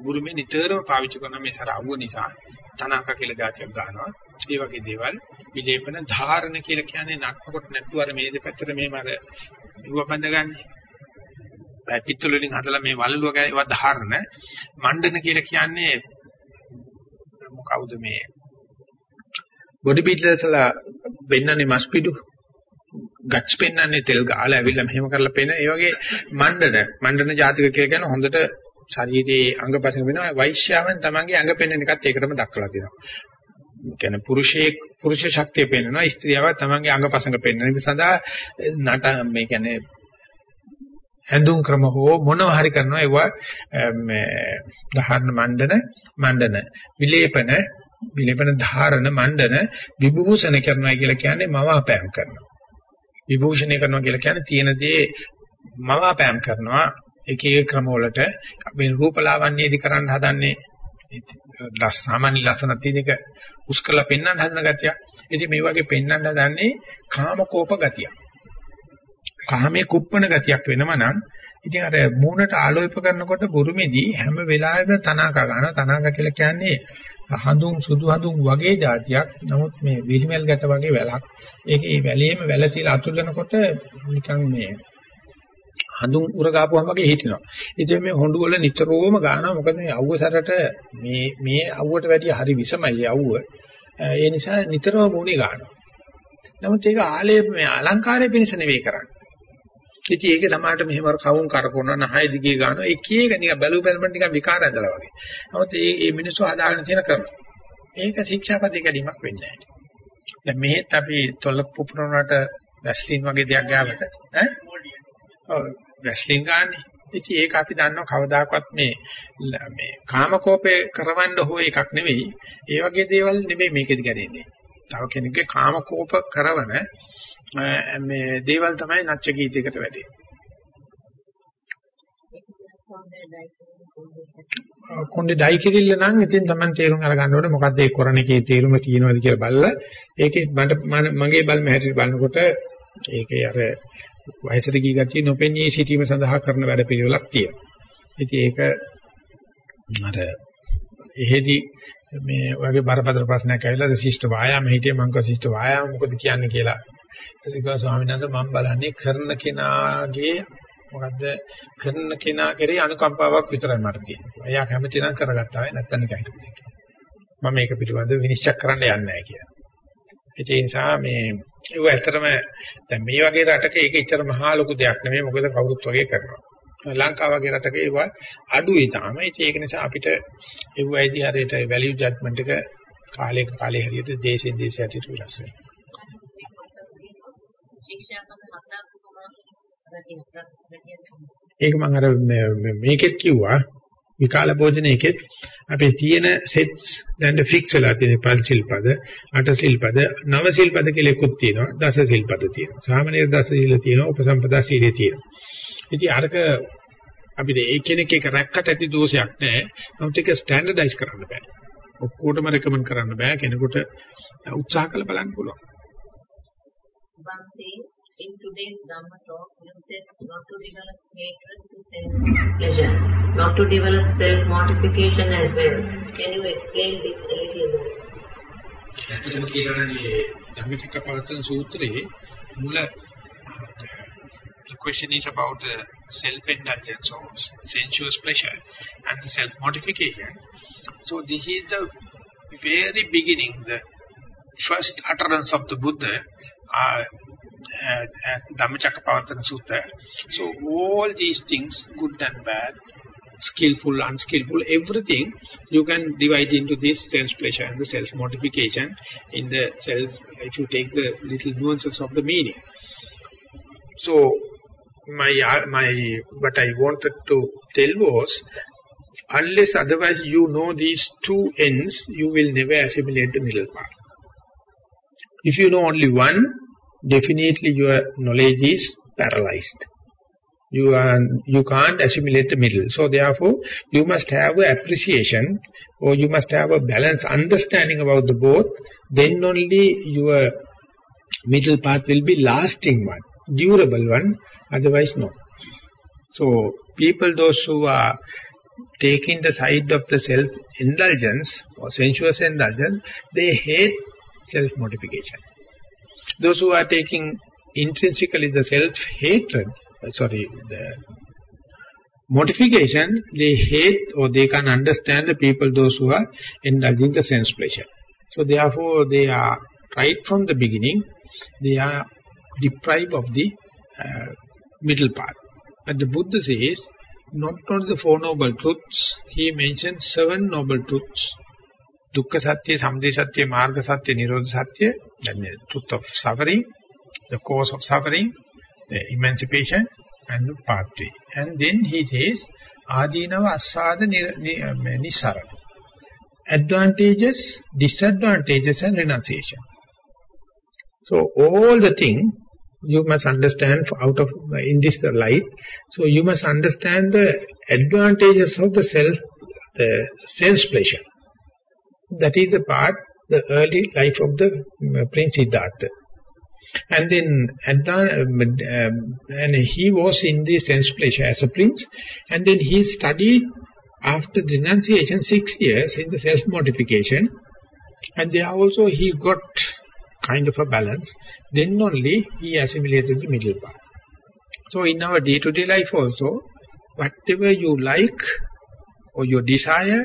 බුරුමේ නිතරම පාවිච්චි කරන මේ සර අවුව නිසා තනක කියලා જાතියක් ගන්නවා. ඒ වගේ දේවල් විලේපන ධාරණ කියලා කියන්නේ නක්කොට නැට්ටු අර මේ දෙපැත්තට මෙහෙම අර ඉව බඳගන්නේ. පිටුල වලින් හදලා මේ වලලුව ඒවා ධාරණ. මණ්ඩන කියලා කියන්නේ මොකවුද මේ? බොඩි බිල්ඩර්ස්ලා වෙන්නනේ මස් පිටු. ගච් පෙන්නන්නේ තෙල් ගාලා ඇවිල්ලා මෙහෙම කරලා පෙන්න. ඒ වගේ මණ්ඩන මණ්ඩන ජාතික කියලා කියන හොඳට ශරීරයේ අංගපසංග වෙනවා. වෛශ්‍යාවෙන් තමන්ගේ අංග පෙන්වන එකත් ඒකටම දක්වලා තියෙනවා. කියන්නේ පුරුෂයේ පුරුෂ ශක්තිය පෙන්වනවා. ස්ත්‍රියව තමන්ගේ අංගපසංග පෙන්වන එක සඳහා නට මේ කියන්නේ හැඳුම් ක්‍රම හෝ මොනවා හරි කරනවා. ඒවා මේ දහරණ මණ්ඩන මණ්ඩන විලේපන විලේපන ධාරණ මණ්ඩන විභූෂණ කරනවා කියලා කියන්නේ මවාපෑම් කරනවා විභූෂණය කරනවා කියලා කියන්නේ තියෙන දේ මවාපෑම් කරනවා එක එක ක්‍රම වලට අපි රූපලාවන්‍යයේදී කරන්න හදන්නේ ලස් සාමාන්‍ය ලස්සන තියෙන එක උස්කලා පෙන්වන්න හදන ගතිය. ඉතින් මේ වගේ පෙන්වන්න හදන්නේ කාමකෝප ගතිය. කාමයේ කුප්පන ගතියක් වෙනම නම් ඉතින් අර මූණට ආලෝප කරනකොට බුරුමේදී හැම වෙලාවෙම තනාක ගන්නවා. තනාක කියලා කියන්නේ හඳුන් සුදු හඳුන් වගේ જાතියක්. නමුත් මේ විලිමල් ගැට වගේ වැලක්. ඒකේ මේ වැලේම වැල තියලා අතුල්ලනකොට නිකන් මේ හඳුන් උර ගාපුවම වගේ හිටිනවා. ඉතින් මේ හොඬු වල නිතරම ගන්නවා. මොකද මේ අවුව සැරට මේ මේ අවුවට වැඩිය හරි විසමයි අවුව. ඒ නිසා නිතරම මොණේ ගන්නවා. නමුත් ඒක ආලේ මේ අලංකාරය පිණිස නෙවෙයි කරන්නේ. ඉතින් ඒකේ සමාහට මෙහෙම කවුන් කරකවන නහය දිගේ ගන්නවා. එක එක නිකන් බැලු බැලමට නිකන් විකාර ඇදලා වගේ. නමුත් මේ මේ මිනිස්සු හදාගෙන තියෙන ක්‍රම. ඒක ශික්ෂාපදේ ගැනීමක් වෙන්නේ නැහැ. දැන් මෙහෙත් අපි තොල පුපුරනට වැස්ලින් වගේ දෙයක් ගාවට ඈ ඔව් වැස්ලින් ගන්නනේ. ඉතින් ඒක අපි දන්නවා කවදාකවත් මේ මේ කාමකෝපේ කරවන්න හෝ එකක් නෙවෙයි. ඒ වගේ දේවල් නෙවෙයි මේකෙදි ගැදෙන්නේ. තව කෙනෙක්ගේ කාමකෝප කරවන මේ දේවල් තමයි නැච්ච ගීතයකට වැඩේ. කොණ්ඩේ ඩයි කිරිල්ල නම් ඉතින් Taman තේරුම් අරගන්න ඕනේ මොකද්ද ඒ කරන එකේ තේරුම තියෙනවද කියලා බලලා ඒකේ මට මගේ බලම හැටියට බලනකොට ඒකේ අර වයසට ගිය ගැටි නොපෙනී සිටීම සඳහා කරන වැඩ පිළිවෙලක් තියෙනවා. ඉතින් ඒක අර එහෙදි මේ වගේ බරපතල ප්‍රශ්නයක් ඇවිල්ලා ශිෂ්ට වායාම හිටියේ මං කිව්වා ශිෂ්ට වායාම මොකද කියන්නේ කියලා. ඊට පස්සේ ස්වාමීන් වහන්සේ මම බලන්නේ කරන කෙනාගේ මොකද්ද කරන කෙනා කෙරේ අනුකම්පාවක් විතරයි මට තියෙන්නේ. එයා කැමති නම් කරගත්තා වෙයි නැත්නම් නිකන් හිටපොදේ. මම මේක පිළිබඳව විනිශ්චය කරන්න යන්නේ නැහැ කියලා. ඒ නිසා මේ ඒව ඇත්තටම දැන් මේ වගේ රටක ඒක ඉතර මහා ලොකු දෙයක් නෙමෙයි මොකද කවුරුත් වගේ කරනවා. ලංකාව වගේ රටක ඒව අඩුයි තාම. ඒක නිසා අපිට ඒව ඇයිදී හරියට වැලියු ජජ්මන්ට් එක කාලයක කාලේ හරියට දේශෙන් දේශයට වෙනස් වෙනවා. ඒක මම අර මේකෙත් කිව්වා. විකාල භෝජනයේකෙත් අපේ තියෙන සෙට්ස් දැන් ෆික්ස් වෙලා තියෙන පංච සිල්පද අට සිල්පද නව සිල්පද කියලා එකක් තියෙනවා. දස සිල්පද තියෙනවා. සාමාන්‍ය දස සීල තියෙනවා උපසම්පදා සීලේ තියෙනවා. ඉතින් අරක අපිට ඒ කෙනෙක් එක රැක්කට ඇති දෝෂයක් නැහැ. නමුත් ඒක ස්ටෑන්ඩඩයිස් කරන්න බෑ. ඔක්කොටම රෙකමන්ඩ් කරන්න බෑ. කෙනෙකුට උත්සාහ කරලා බලන්න පුළුවන්. in today's Dhamma talk, you said not to develop hatred to self-pleasure, not to develop self-mortification as well. Can you explain this a little more? ඇත්තටම කියනවා මේ ධම්මිකපවත්තන සූත්‍රයේ මුල the question is about the self-indulgence or sensuous pleasure and the self-mortification. So this is the very beginning, the first utterance of the Buddha, uh, uh, as the Dhammacakkappavattana Sutta. So all these things, good and bad, skillful, unskillful, everything you can divide into this self-pleasure and the self-mortification in the self, if you take the little nuances of the meaning. So my, my, what I wanted to tell was, unless otherwise you know these two ends, you will never assimilate the middle part. If you know only one, definitely your knowledge is paralyzed. You are you can't assimilate the middle. So therefore, you must have appreciation or you must have a balanced understanding about the both. Then only your Middle path will be lasting one, durable one, otherwise no. So people, those who are taking the side of the self-indulgence or sensuous indulgence, they hate self-mortification. Those who are taking intrinsically the self-hatred, uh, sorry, the mortification, they hate or they can understand the people, those who are indulging the sense pleasure. So therefore, they are, right from the beginning, they are deprived of the uh, middle path. But the Buddha says, not only the Four Noble Truths, he mentions seven Noble Truths. Dukkha Satya, Samudaya Satya, Marga Satya, Nirodha Satya, the truth of suffering, the cause of suffering, the emancipation, and the pathway. And then he says, Adinava Asada Nisara. Advantages, disadvantages and renunciation. So all the thing you must understand out of in this light. So you must understand the advantages of the self, the sense pleasure. That is the part, the early life of the um, Prince Siddhartha. And then, and, um, and he was in the sense pleasure as a prince, and then he studied after denunciation six years in the self-mortification, and there also he got kind of a balance, then only he assimilated the middle part. So in our day-to-day -day life also, whatever you like or your desire,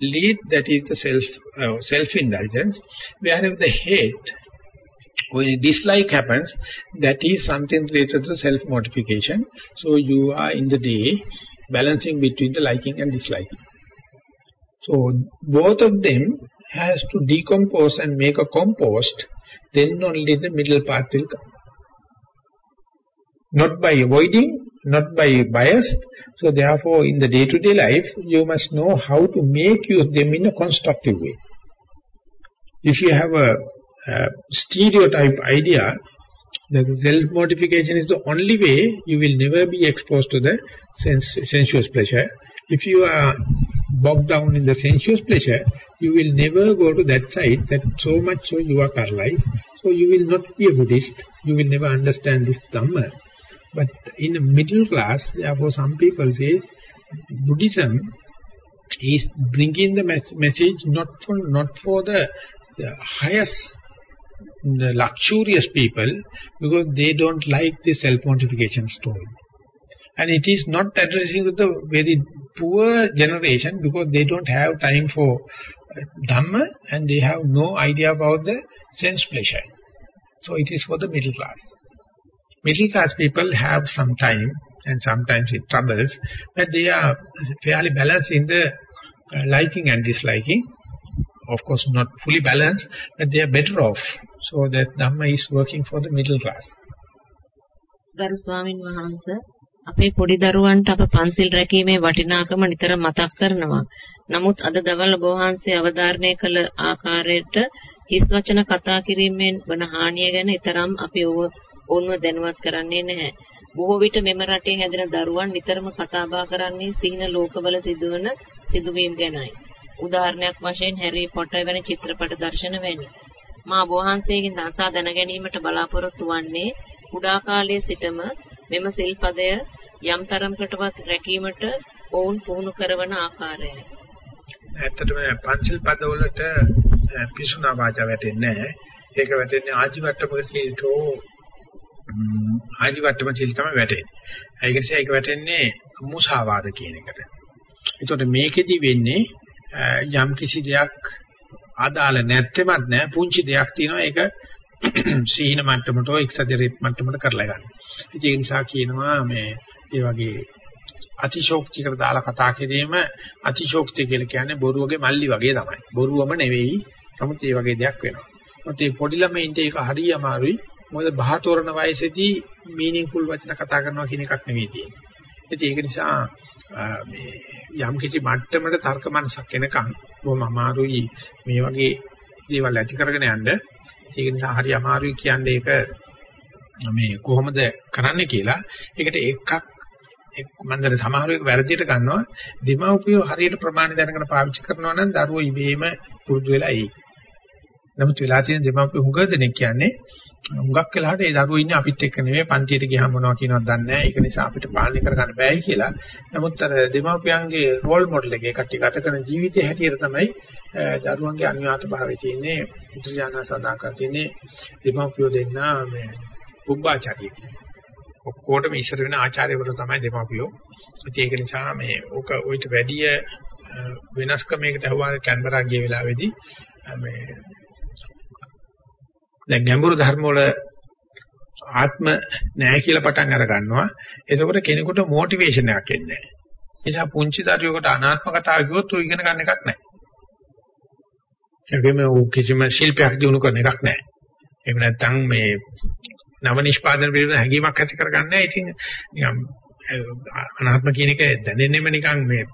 lead that is the self uh, self-indulgence. Wherever the hate or dislike happens, that is something related to self-mortification. So you are in the day balancing between the liking and disliking. So both of them has to decompose and make a compost then only the middle path will come. Not by avoiding, not by bias. So therefore, in the day-to-day -day life, you must know how to make use them in a constructive way. If you have a, a stereotype idea that self-mortification is the only way, you will never be exposed to the sens sensuous pleasure. If you are bogged down in the sensuous pleasure, you will never go to that side that so much so you are paralyzed. So you will not be a Buddhist. You will never understand this Dhamma. But in the middle class, therefore some people says, Buddhism is bringing the mes message not for not for the, the highest, the luxurious people, because they don't like the self-mortification story. And it is not addressing the very poor generation because they don't have time for uh, Dhamma and they have no idea about the sense pleasure. So it is for the middle class. Middle class people have some time and sometimes it troubles, but they are fairly balanced in the uh, liking and disliking. Of course not fully balanced, but they are better off. So that Dhamma is working for the middle class. ගරු ස්වාමින් වහන්සේ අපේ පොඩි දරුවන්ට අප පන්සිල් රැකීමේ වටිනාකම නිතර මතක් කරනවා. නමුත් අද දවල් ඔබ වහන්සේ අවධාරණය කළ ආකාරයට හිස් වචන කතා කිරීමෙන් වන හානිය ගැන ඊතරම් අපි ඔවුන්ව දැනුවත් කරන්නේ නැහැ. බොහෝ විට මෙම රටේ හැදෙන දරුවන් නිතරම කතා බහ කරන්නේ සිහින ලෝකවල සිදුවන සිදුවීම් ගැනයි. උදාහරණයක් වශයෙන් හැරි පොටර් වැනි චිත්‍රපට දර්ශන වැනි. මා වහන්සේගෙන් අසා දැන ගැනීමට බලාපොරොත්තු වන්නේ කුඩා කාලයේ සිටම මෙම සිල්පදය යම් තරමකටවත් රැකීමට ඔවුන් පුහුණු කරවන ආකාරයයි. ඇත්තටම පංචිල් පදවලට පිසුනා වාචා වැටෙන්නේ නැහැ. ඒක වැටෙන්නේ ආජීවට්ටම සීලතෝ ආජීවට්ටම සීල තමයි වැටෙන්නේ. ඒක නිසා ඒක වැටෙන්නේ මුසාවාද කියන එකට. ඒතකොට මේකෙදි වෙන්නේ යම් කිසි දෙයක් අදාළ නැත්තේමත් නෑ පුංචි දෙයක් තියෙනවා ඒක සීන මට්ටමට හෝ එක්සදෙරෙත් මට්ටමට කරලා ගන්න. ඒ නිසා කියනවා මේ ඒ වගේ අතිශෝක්තියකට දාලා කතා කිරීම අතිශෝක්තිය කියලා කියන්නේ බොරුවගේ මල්ලි වගේ තමයි. බොරුවම නෙවෙයි. නමුත් ඒ වගේ දෙයක් වෙනවා. මොකද මේ පොඩි ළමයින්ට ඒක හරිය අමාරුයි. මොකද බහතෝරන වයසේදී මීනින්ග්ෆුල් වචන කතා කරනවා කියන එකක් නෙවෙයි තියෙන්නේ. ඒක නිසා මේ යම් කිසි මට්ටමකට තර්ක මනසක් එනකන් බොහොම අමාරුයි මේ වගේ දේවල් ඇති කරගෙන යන්න. ඒක නිසා හරි අමාරුයි කියන්නේ ඒක මේ කොහොමද කරන්න කියලා. ඒකට එකක් මම දැන් සමහර වෙලාවට වැරදියට ගන්නවා දෙමව්පියෝ හරියට ප්‍රමාණ දැනගෙන පාවිච්චි කරනවා නම් දරුවෝ ඉබේම පුරුදු වෙලා එයි. නමුත් වෙලා තියෙන දෙමාපිය හුඟ දෙනෙක් කියන්නේ හුඟක් වෙලාවට ඒ දරුවෝ ඉන්නේ අපිත් එක්ක නෙවෙයි පන්තියට ගියාම මොනවා කියනවද දන්නේ නැහැ. ඒක නිසා අපිට පාලනය කරගන්න බෑයි කියලා. නමුත් අර දෙමාපියන්ගේ රෝල් මොඩල් එකේ කට්ටිය ගත කරන ජීවිතය හැටියට තමයි දරුවන්ගේ අනිවාර්ය භාවය තියෙන්නේ. බුදුජානක සදා කර තියෙන්නේ දෙමාපියෝ දෙන්න මේ පුබ්බාචාරිය කියන්නේ. ඔක්කොටම ඉස්සර වෙන ආචාර්යවරු තමයි දෙමාපියෝ. ඒක නිසා මේ ඕක ඔයිට වැඩිය වෙනස්කමයකට හුවා කැන්බරා ගිය වෙලාවේදී මේ දැන් ගැඹුරු ධර්ම වල ආත්ම නැහැ කියලා පටන් අර ගන්නවා. එතකොට කෙනෙකුට මොටිවේෂන් එකක් එන්නේ නැහැ. ඒ නිසා පුංචි දරුවෙකුට අනාත්ම කතාව කිව්වොත් උ ඉගෙන ගන්න එකක් නැහැ. ඒකෙම කිසිම ශිල්පයක් දිනු කරන එකක් නැහැ. එහෙම නැත්නම් මේ නව නිෂ්පාදන පිළිබඳ හැඟීමක් ඇති කරගන්නේ නැහැ. ඉතින් නිකන් අනාත්ම කියන එක දැනෙන්නෙම නිකන් මේ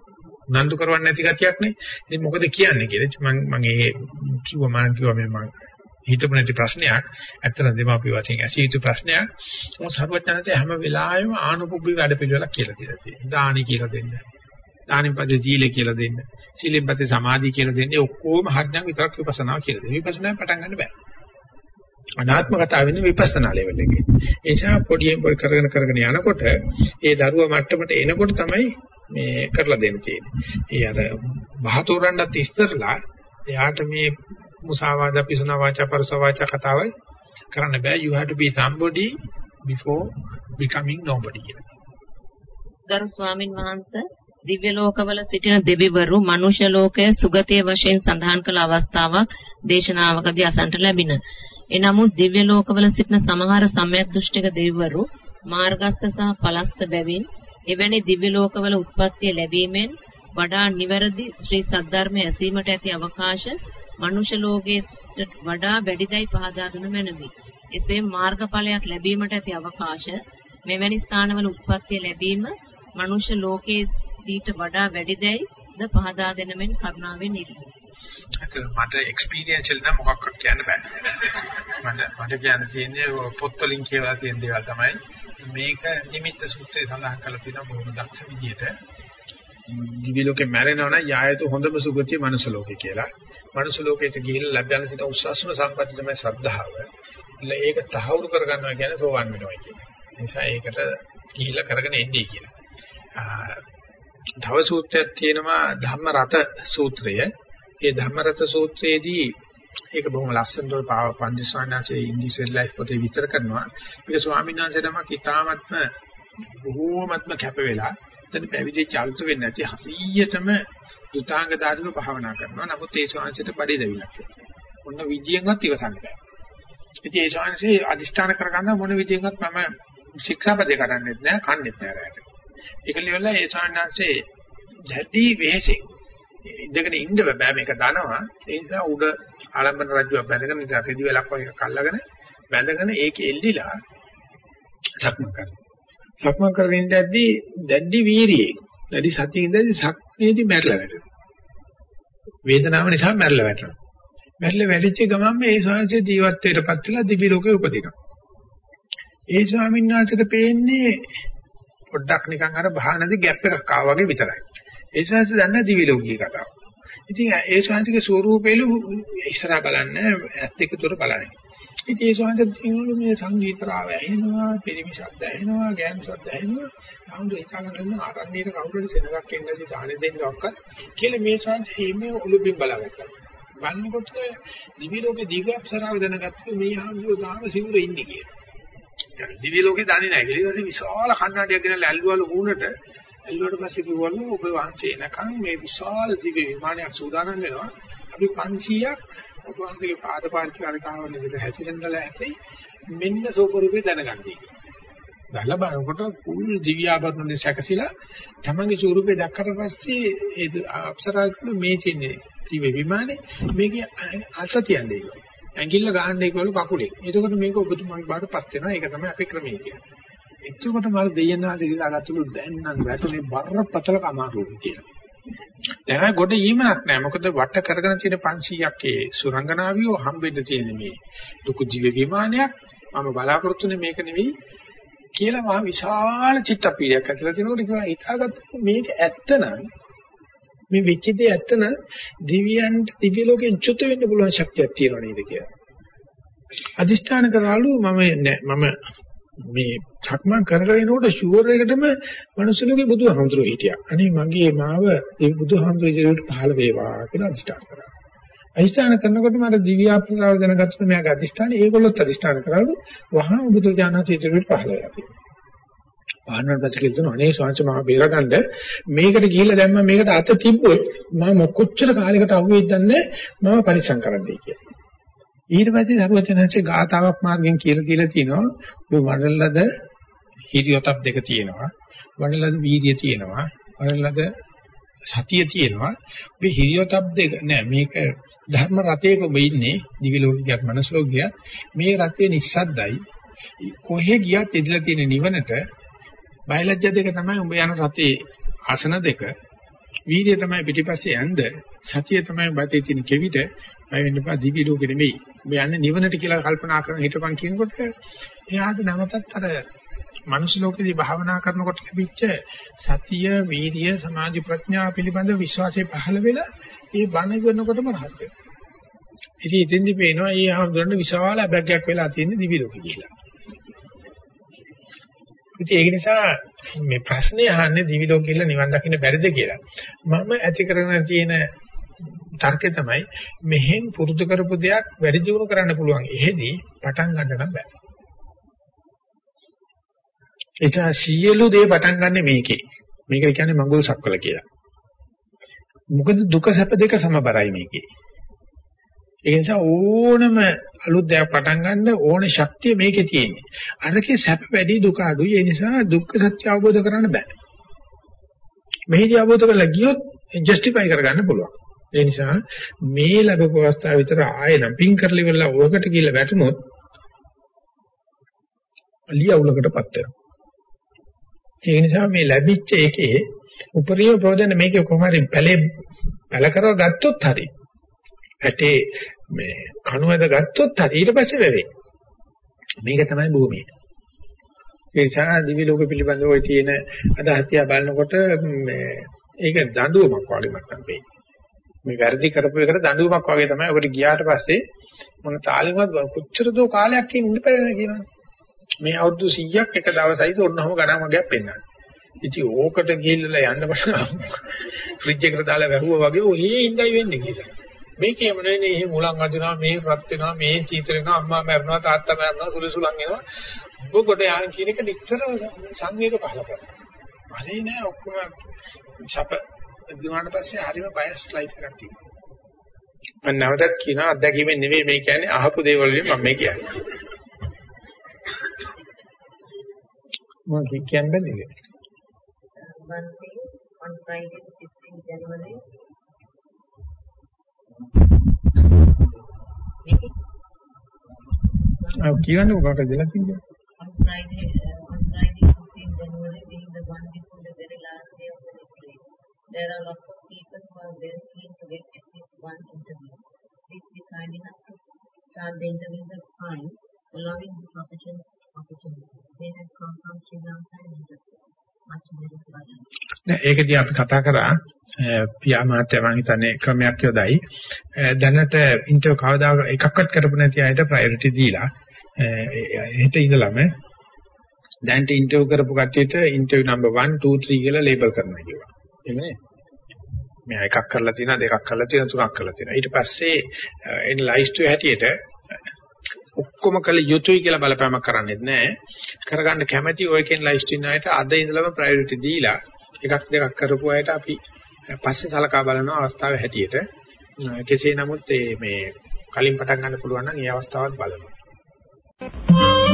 උනන්දු කරවන්නේ නැති ගතියක් නේ. ඉතින් මොකද කියන්නේ කියලා මම මම ඒ කිව්වා මම කිව්වා මේ මම හිතපු නැති ප්‍රශ්නයක්. ඇත්තට දෙමාපිය වශයෙන් ඇසිය යුතු ප්‍රශ්නයක්. මොකද සර්වඥාන්සේ හැම වෙලාවෙම ආනුපුබ්බි වැඩ පිළිවෙලක් කියලා දීලා තියෙනවා. දානි කියලා දෙන්න. දානින් පස්සේ සීලය කියලා දෙන්න. සීලෙන් පස්සේ සමාධිය කියලා දෙන්නේ ඔක්කොම හරිනම් විතරක් විපස්සනා කියලා දෙන්න. විපස්සනාෙන් පටන් ගන්න බෑ. අනාත්ම කතාව වෙන්නේ විපස්සනා ලෙවල් එකේ. ඒ නිසා පොඩියෙන් පොඩි කරගෙන කරගෙන යනකොට ඒ දරුවා මට්ටමට එනකොට තමයි මේ කරලා දෙන්න තියෙන්නේ. ඒ අර බහතෝරන්නත් ඉස්සරලා එයාට මේ මුසාවාද පිසුනා වාචා පරස වාචා කතාවල් කරන්න බෑ you have to be somebody before becoming nobody කියලා. ගරු ස්වාමින් වහන්සේ දිව්‍ය ලෝකවල සිටින දෙවිවරු මනුෂ්‍ය ලෝකයේ සුගතිය වශයෙන් සඳහන් කළ අවස්ථාවක් දේශනාවකදී අසන්ට ලැබින. එනමුත් දිව්‍ය ලෝකවල සිටින සමහර සම්‍යක් දෘෂ්ටික දෙවිවරු මාර්ගස්ත සහ පලස්ත බැවින් එවැනි දිව්‍ය ලෝකවල උත්පත්තිය ලැබීමෙන් වඩා නිවැරදි ශ්‍රී සද්ධර්මයේ ඇසීමට ඇති අවකාශ මනුෂ්‍ය ලෝකයට වඩා වැඩිදයි පහදා දුන මැනවි. එසේ මාර්ගඵලයක් ලැබීමට ඇති අවකාශ මෙවැනි ස්ථානවල උත්පත්ති ලැබීම මනුෂ්‍ය ලෝකයේ ඊට වඩා වැඩිදයි ද පහදා දෙන මෙන් කරුණාවෙන් ඉල්ලමි. ඇත්තට මට එක්ස්පීරියන්ෂල් නම් මොකක්වත් කියන්න බෑ. මට මට කියන්න තියෙන්නේ පොත් වලින් කියවලා තියෙන දේවල් තමයි. මේක නිමිත්ත සූත්‍රයේ සඳහන් කරලා තියෙනවා බොහොම දක්ෂ විදියට. දිවි ලෝකේ මැරෙනවා නම් යායතු හොඳම සුගතිය මනුෂ්‍ය ලෝකේ කියලා. මනුෂ්‍ය ලෝකයට ගිහිල්ලා ලැබෙන සිට උස්සස්ම සම්පatti තමයි ශ්‍රද්ධාව. ඒක තහවුරු කරගන්නවා කියන්නේ සෝවන් වෙනවා කියන්නේ. ඒ නිසා ඒකට ගිහිල්ලා කරගෙන එන්නේ කියලා. තව සූත්‍රයක් තියෙනවා ධම්ම රත සූත්‍රය. ඒ ධම්ම රත සූත්‍රයේදී ඒක බොහොම ලස්සනට ඔය පාව පන්දිස්වාමීනාසේ ඉන්දිසෙල් ලයිෆ් පොතේ විස්තර කරනවා. ඒක ස්වාමීන් වහන්සේ නමක් ඉතාමත්ම බොහෝමත්ම කැප වෙලා එතන පැවිදි චාරිත්‍ර වෙන්නේ නැති හරියටම දුතාංග ධාතුක භාවනා කරනවා. නමුත් ඒ ශාංශයට බඩේ දෙවිලක් ඔන්න විදියෙන්වත් ඉවසන්න බෑ. ඉතින් ඒ ශාංශේ අදිෂ්ඨාන කරගන්න මොන විදියෙන්වත් මම ශික්ෂාපදේ කඩන්නෙත් නෑ, කන්නෙත් නෑ රැයට. ඒක නිවලා ඒ ශාංශේ දැඩි වෙහෙසෙන් ඉඳගෙන ඉන්න බෑ මේක දනවා. ඒ නිසා උඩ ආලම්බන රජුව බැඳගෙන ඉඳලා රෙදි වෙලක් වගේ කල්ලාගෙන බැඳගෙන ඒක එල්ලිලා සක්මන් කරනවා. සක්මන් කරගෙන ඉඳද්දී දැඩි වීරියෙන් දැඩි සතියින් ඉඳද්දී සක්මේදී මැරලා වැටෙනවා. වේදනාව නිසා මැරලා වැටෙනවා. මැරලා වැටිච්ච ගමන් මේ ස්වාමීන් ජීවත් වෙටපත් වෙලා දිවි ලෝකේ උපදිනවා. ඒ ස්වාමීන් වහන්සේට පේන්නේ පොඩ්ඩක් නිකන් අර භානදී ગેප් එකක් ආවා වගේ විතරයි. ඒ ශාස්ත්‍ර දන්න දිවි ලෝකීය කතාව. ඉතින් ඒ ශාන්තික ස්වරූපේලු ඉස්සරහා බලන්න ඇත්ත එක තුර බලන්නේ. ඉතින් ඒ ශාන්තික තියෙනවලු මේ සංගීත රාවය ඇහෙනවා, පිරිමි ශබ්ද ඇහෙනවා, ගෑනු ශබ්ද ඇහෙනවා. ආමුදු ඉස්සරහට යන ආරණ්‍යයට කවුරුහරි සෙනගක් එන්නසි දාහනේ දෙන්න ඔක්කත් කියලා මේ ශාන්ති මේ ඔලුබින් බලාගත්තා. බලනකොට දිවි ලෝකේ දිව්‍ය අප්සරාව දැනගත්තා මේ ආමුදු දාන සිවුර ඉන්නේ කියලා. දිවි ලෝකේ දන්නේ නැහැ. ඊට පස්සේ විශාල කන්නඩියක් ගෙනල්ලා ඇල්ලුවලු වුණට එල්ලුවට පස්සේ කිව්වලු ඔබ වහන්සේ එනකන් මේ විශාල දිව්‍ය විමානයක් සූදානම් වෙනවා. අපි 500ක් ඔබ වහන්සේගේ පාද පාරිචාරිකාවන් ලෙසට හැසිරෙන්නලා ඇති මෙන්න සෝපරූපේ දැනගන්නයි. දැල්ලා බලනකොට කුල් දිව්‍යාභරණ සැකසিলা තමන්ගේ ස්වරූපේ දැක්කට පස්සේ ඒ අප්සරාවල මේ තියෙන්නේ දිව්‍ය විමානේ මේකේ අත තියන්නේ. ඇඟිල්ල ගහන්න ඒකවල කකුලේ. එතකොට මේක ඔබතුමාගේ බාට පස් වෙනවා. ඒක තමයි අපේ ක්‍රමය කියන්නේ. එතකොට මම දෙයන්නාට ඉඳලාගත්තලු දැන් නම් වැටුනේ බරපතල කමාරුවක කියලා. දැන් ගොඩ ඊමනක් නැහැ. මොකද වට කරගෙන තියෙන 500ක් ඒ සුරංගනාවියෝ හම්බෙන්න තියෙන මේ ලොකු ජීව විමානයක් මම බලාපොරොත්තුනේ මේක නෙවෙයි කියලා මහ විශාල චිත්තපීඩයක් ඇතිලා තිනකොට කිව්වා හිතාගත්ත මේක ඇත්තනම් මේ වෙච්ච දේ ඇත්තන දිව්‍යයන්ට දිව්‍ය ලෝකෙන් චුත වෙන්න පුළුවන් ශක්තියක් තියෙනව නේද කියලා. අදිෂ්ඨාන කරාලු මම නෑ මම මේ සක්මන් කරගෙන යනකොට ෂුවර් එකටම මනුස්සලෝකේ බුදුහාමුදුරුවෝ හිටියා. අනේ මගේ මාව ඒ බුදුහාමුදුරුවෝ ඉදිරියට පහළ වේවා කියලා අදිෂ්ඨාන කරා. අදිෂ්ඨාන කරනකොට මට දිව්‍ය අප්‍රසාර දැනගත්තොත් මෙයාගේ අදිෂ්ඨාන ඒගොල්ලොත් අදිෂ්ඨාන කරාලු වහා බුදුජානක ඉදිරියට පහළ වෙලා තියෙනවා. ආනන්ද පස්සේ කියනවා අනේ ස්වාමීන් වහන්සේ මම බේරගන්න මේකට ගිහිල්ලා දැම්ම මේකට අත තිබ්බොත් මම කොච්චර කාලයකට අහුවෙයිද දන්නේ මම පරිස්සම් කරන්නයි කියලා. ඊට පස්සේ සරුවචනන්සේ ගාතාවක් මාර්ගෙන් කියලා දීලා තිනවා ඔය වඩලද හිරියොතක් දෙක තියෙනවා. වඩලද වීර්ය තියෙනවා. වඩලද සතිය තියෙනවා. මේ හිරියොතක් දෙක නෑ මේක ධර්ම රතේක ඔබ ඉන්නේ දිවි ලෝකියක් මනස ලෝකියක්. මේ රතේ නිස්සද්දයි. කොහෙ ගියත් ඉදලා තියෙන නිවනට බයලජ්‍ය දෙක තමයි උඹ යන රතේ ආසන දෙක. වීර්ය තමයි පිටිපස්සේ ඇඳ සතිය තමයි බතේ තියෙන කෙවිත බය වෙන්න එපා දිවි ලෝකෙ නෙමෙයි. ඔබ යන්නේ නිවනට කියලා කල්පනා කරන හිටපන් කියනකොට එයාට නැවතත් අර මනුස්ස ලෝකෙදී භාවනා කරනකොට ලැබිච්ච සතිය වීර්ය සමාධි ප්‍රඥා පිළිබඳ විශ්වාසය පහළ වෙලා ඒ බණ කරනකොටම රහත් වෙනවා. ඉතින් ඉතින්දි පේනවා ඒ ආහඳුරන්න විශාල අභ්‍යග්යක් වෙලා තියෙන දිවි ලෝකෙ කියලා. ඉතින් ඒක නිසා මේ ප්‍රශ්නේ අහන්නේ දිවි ලෝක කියලා නිවන් දකින්න බැරිද කියලා. මම ඇති කරගෙන තියෙන තර්කය තමයි මෙහෙන් පුරුදු කරපු දෙයක් වැඩි දියුණු කරන්න පුළුවන්. එහෙදි පටන් ගන්න නම් බෑ. එචා සියලු දේ පටන් ගන්න මේකේ. මේක කියන්නේ මඟුල් සක්වල කියලා. මොකද දුක සැප දෙක සමබරයි මේකේ. ඒ නිසා ඕනම අලුත් දෙයක් පටන් ගන්න ඕන ශක්තිය මේකේ තියෙන්නේ. අරකේ සැප වැඩි දුක අඩුයි. ඒ නිසා දුක්ඛ සත්‍ය අවබෝධ කරගන්න බෑ. මෙහිදී අවබෝධ කරලා ගියොත් ජස්ටිෆයි කරගන්න පුළුවන්. ඒ නිසා මේ ලැබපු අවස්ථාව විතර ආයෙ නම් පින් කරලා ඉවරලා ඕකට ගිහිල්ලා වැටුනොත් අලිය අවුලකටපත් වෙනවා. ඒ නිසා මේ ලැබිච්ච එකේ උපරිම ප්‍රයෝජන මේකේ කොහොම හරි පැලේ පැල කරව ගත්තොත් හරි. ඇටේ මේ කණුවද ගත්තොත් හරි ඊට පස්සේ වෙවේ. මේක තමයි භූමිය. ඒ නිසා දිවි ලෝක පිළිබඳව ඔය තියෙන අදහත්‍ය බලනකොට මේ ඒක දඬුවමක් වගේ මට වෙන්නේ. මේ වැරදි කරපු එකට දඬුවමක් වගේ තමයි. ඔකට ගියාට පස්සේ මොන තාලෙවත් කොච්චර දෝ කාලයක් ඉන්න බැහැ කියනවා. මේ අවුරුදු 100ක් එක දවසයිද ඔන්නම ගණන් වගේක් පෙන්නනවා. ඉතින් ඕකට ගිහිල්ලා යන්න බෑ. ෆ්‍රිජ් එකට දාලා වැහුවා වගේ ඔහේ ඉඳයි වෙන්නේ කියලා. මේකේම නෙවෙයි එහෙ මුලන් අදිනවා මේ රත් වෙනවා මේ චීතල වෙනවා අම්මා මැරෙනවා තාත්තා මැරෙනවා සුළුසුලන් එනවා. ඔබ කොට යන කියන එක නිතර සංවේග පහල කරනවා. හරි නෑ ඔක්කොම සප දිනාට පස්සේ හරිම බයස් ලයිෆ් එකක් තියෙනවා. මම නැවතත් කියනවා අත්දැකීමෙන් නෙවෙයි මේ කියන්නේ අහපු දේවල් වලින් මම මේ කියන්නේ. මොකක්ද කියන්නේ නේද? One thing, on Friday, 15 January, ආ කියන්න මොකක්ද දෙලා තියෙන්නේ on Friday, uh, on Friday, 15 January, being the one before the very last day of the retreat, there are lots of people who are very keen to get at least one interview. Please be kind enough to start the interviews at time, allowing the profession opportunity. They have come from Sri Lanka and interested. Much better for them. නෑ ඒකදී අපි කතා කරා පියා මහත්තයා මම හිතන්නේ ක්‍රමයක් යොදයි. දැනට ඉන්ටර්විව් කවදා එකක්වත් කරපු නැති අයට ප්‍රයොරිටි දීලා හෙට ඉඳලම දැන්ට ඉන්ටර්විව් කරපු කට්ටියට ඉන්ටර්විව් නම්බර් 1 2 3 කියලා ලේබල් කරනවා කියනවා එහෙමනේ මෙයා එකක් කරලා තියෙනවා දෙකක් කරලා තියෙනවා තුනක් කරලා තියෙනවා. ඊට පස්සේ එන් ලයිස්ට් හැටියට ඔක්කොම කළ යුතුයි කියලා බලපෑමක් කරන්නේත් නැහැ කරගන්න කැමැති ඔයකෙන් ලයිස්ට් ඉන්න අයට අද ඉඳලම ප්‍රයොරිටි දීලා එකක් දෙකක් කරපු අයට අපි පස්සේ සලකා බලන අවස්ථාවේ හැටියට. කෙසේ නමුත් මේ කලින් පටන් ගන්න පුළුවන් නම් ඒ අවස්ථාවත් බලනවා.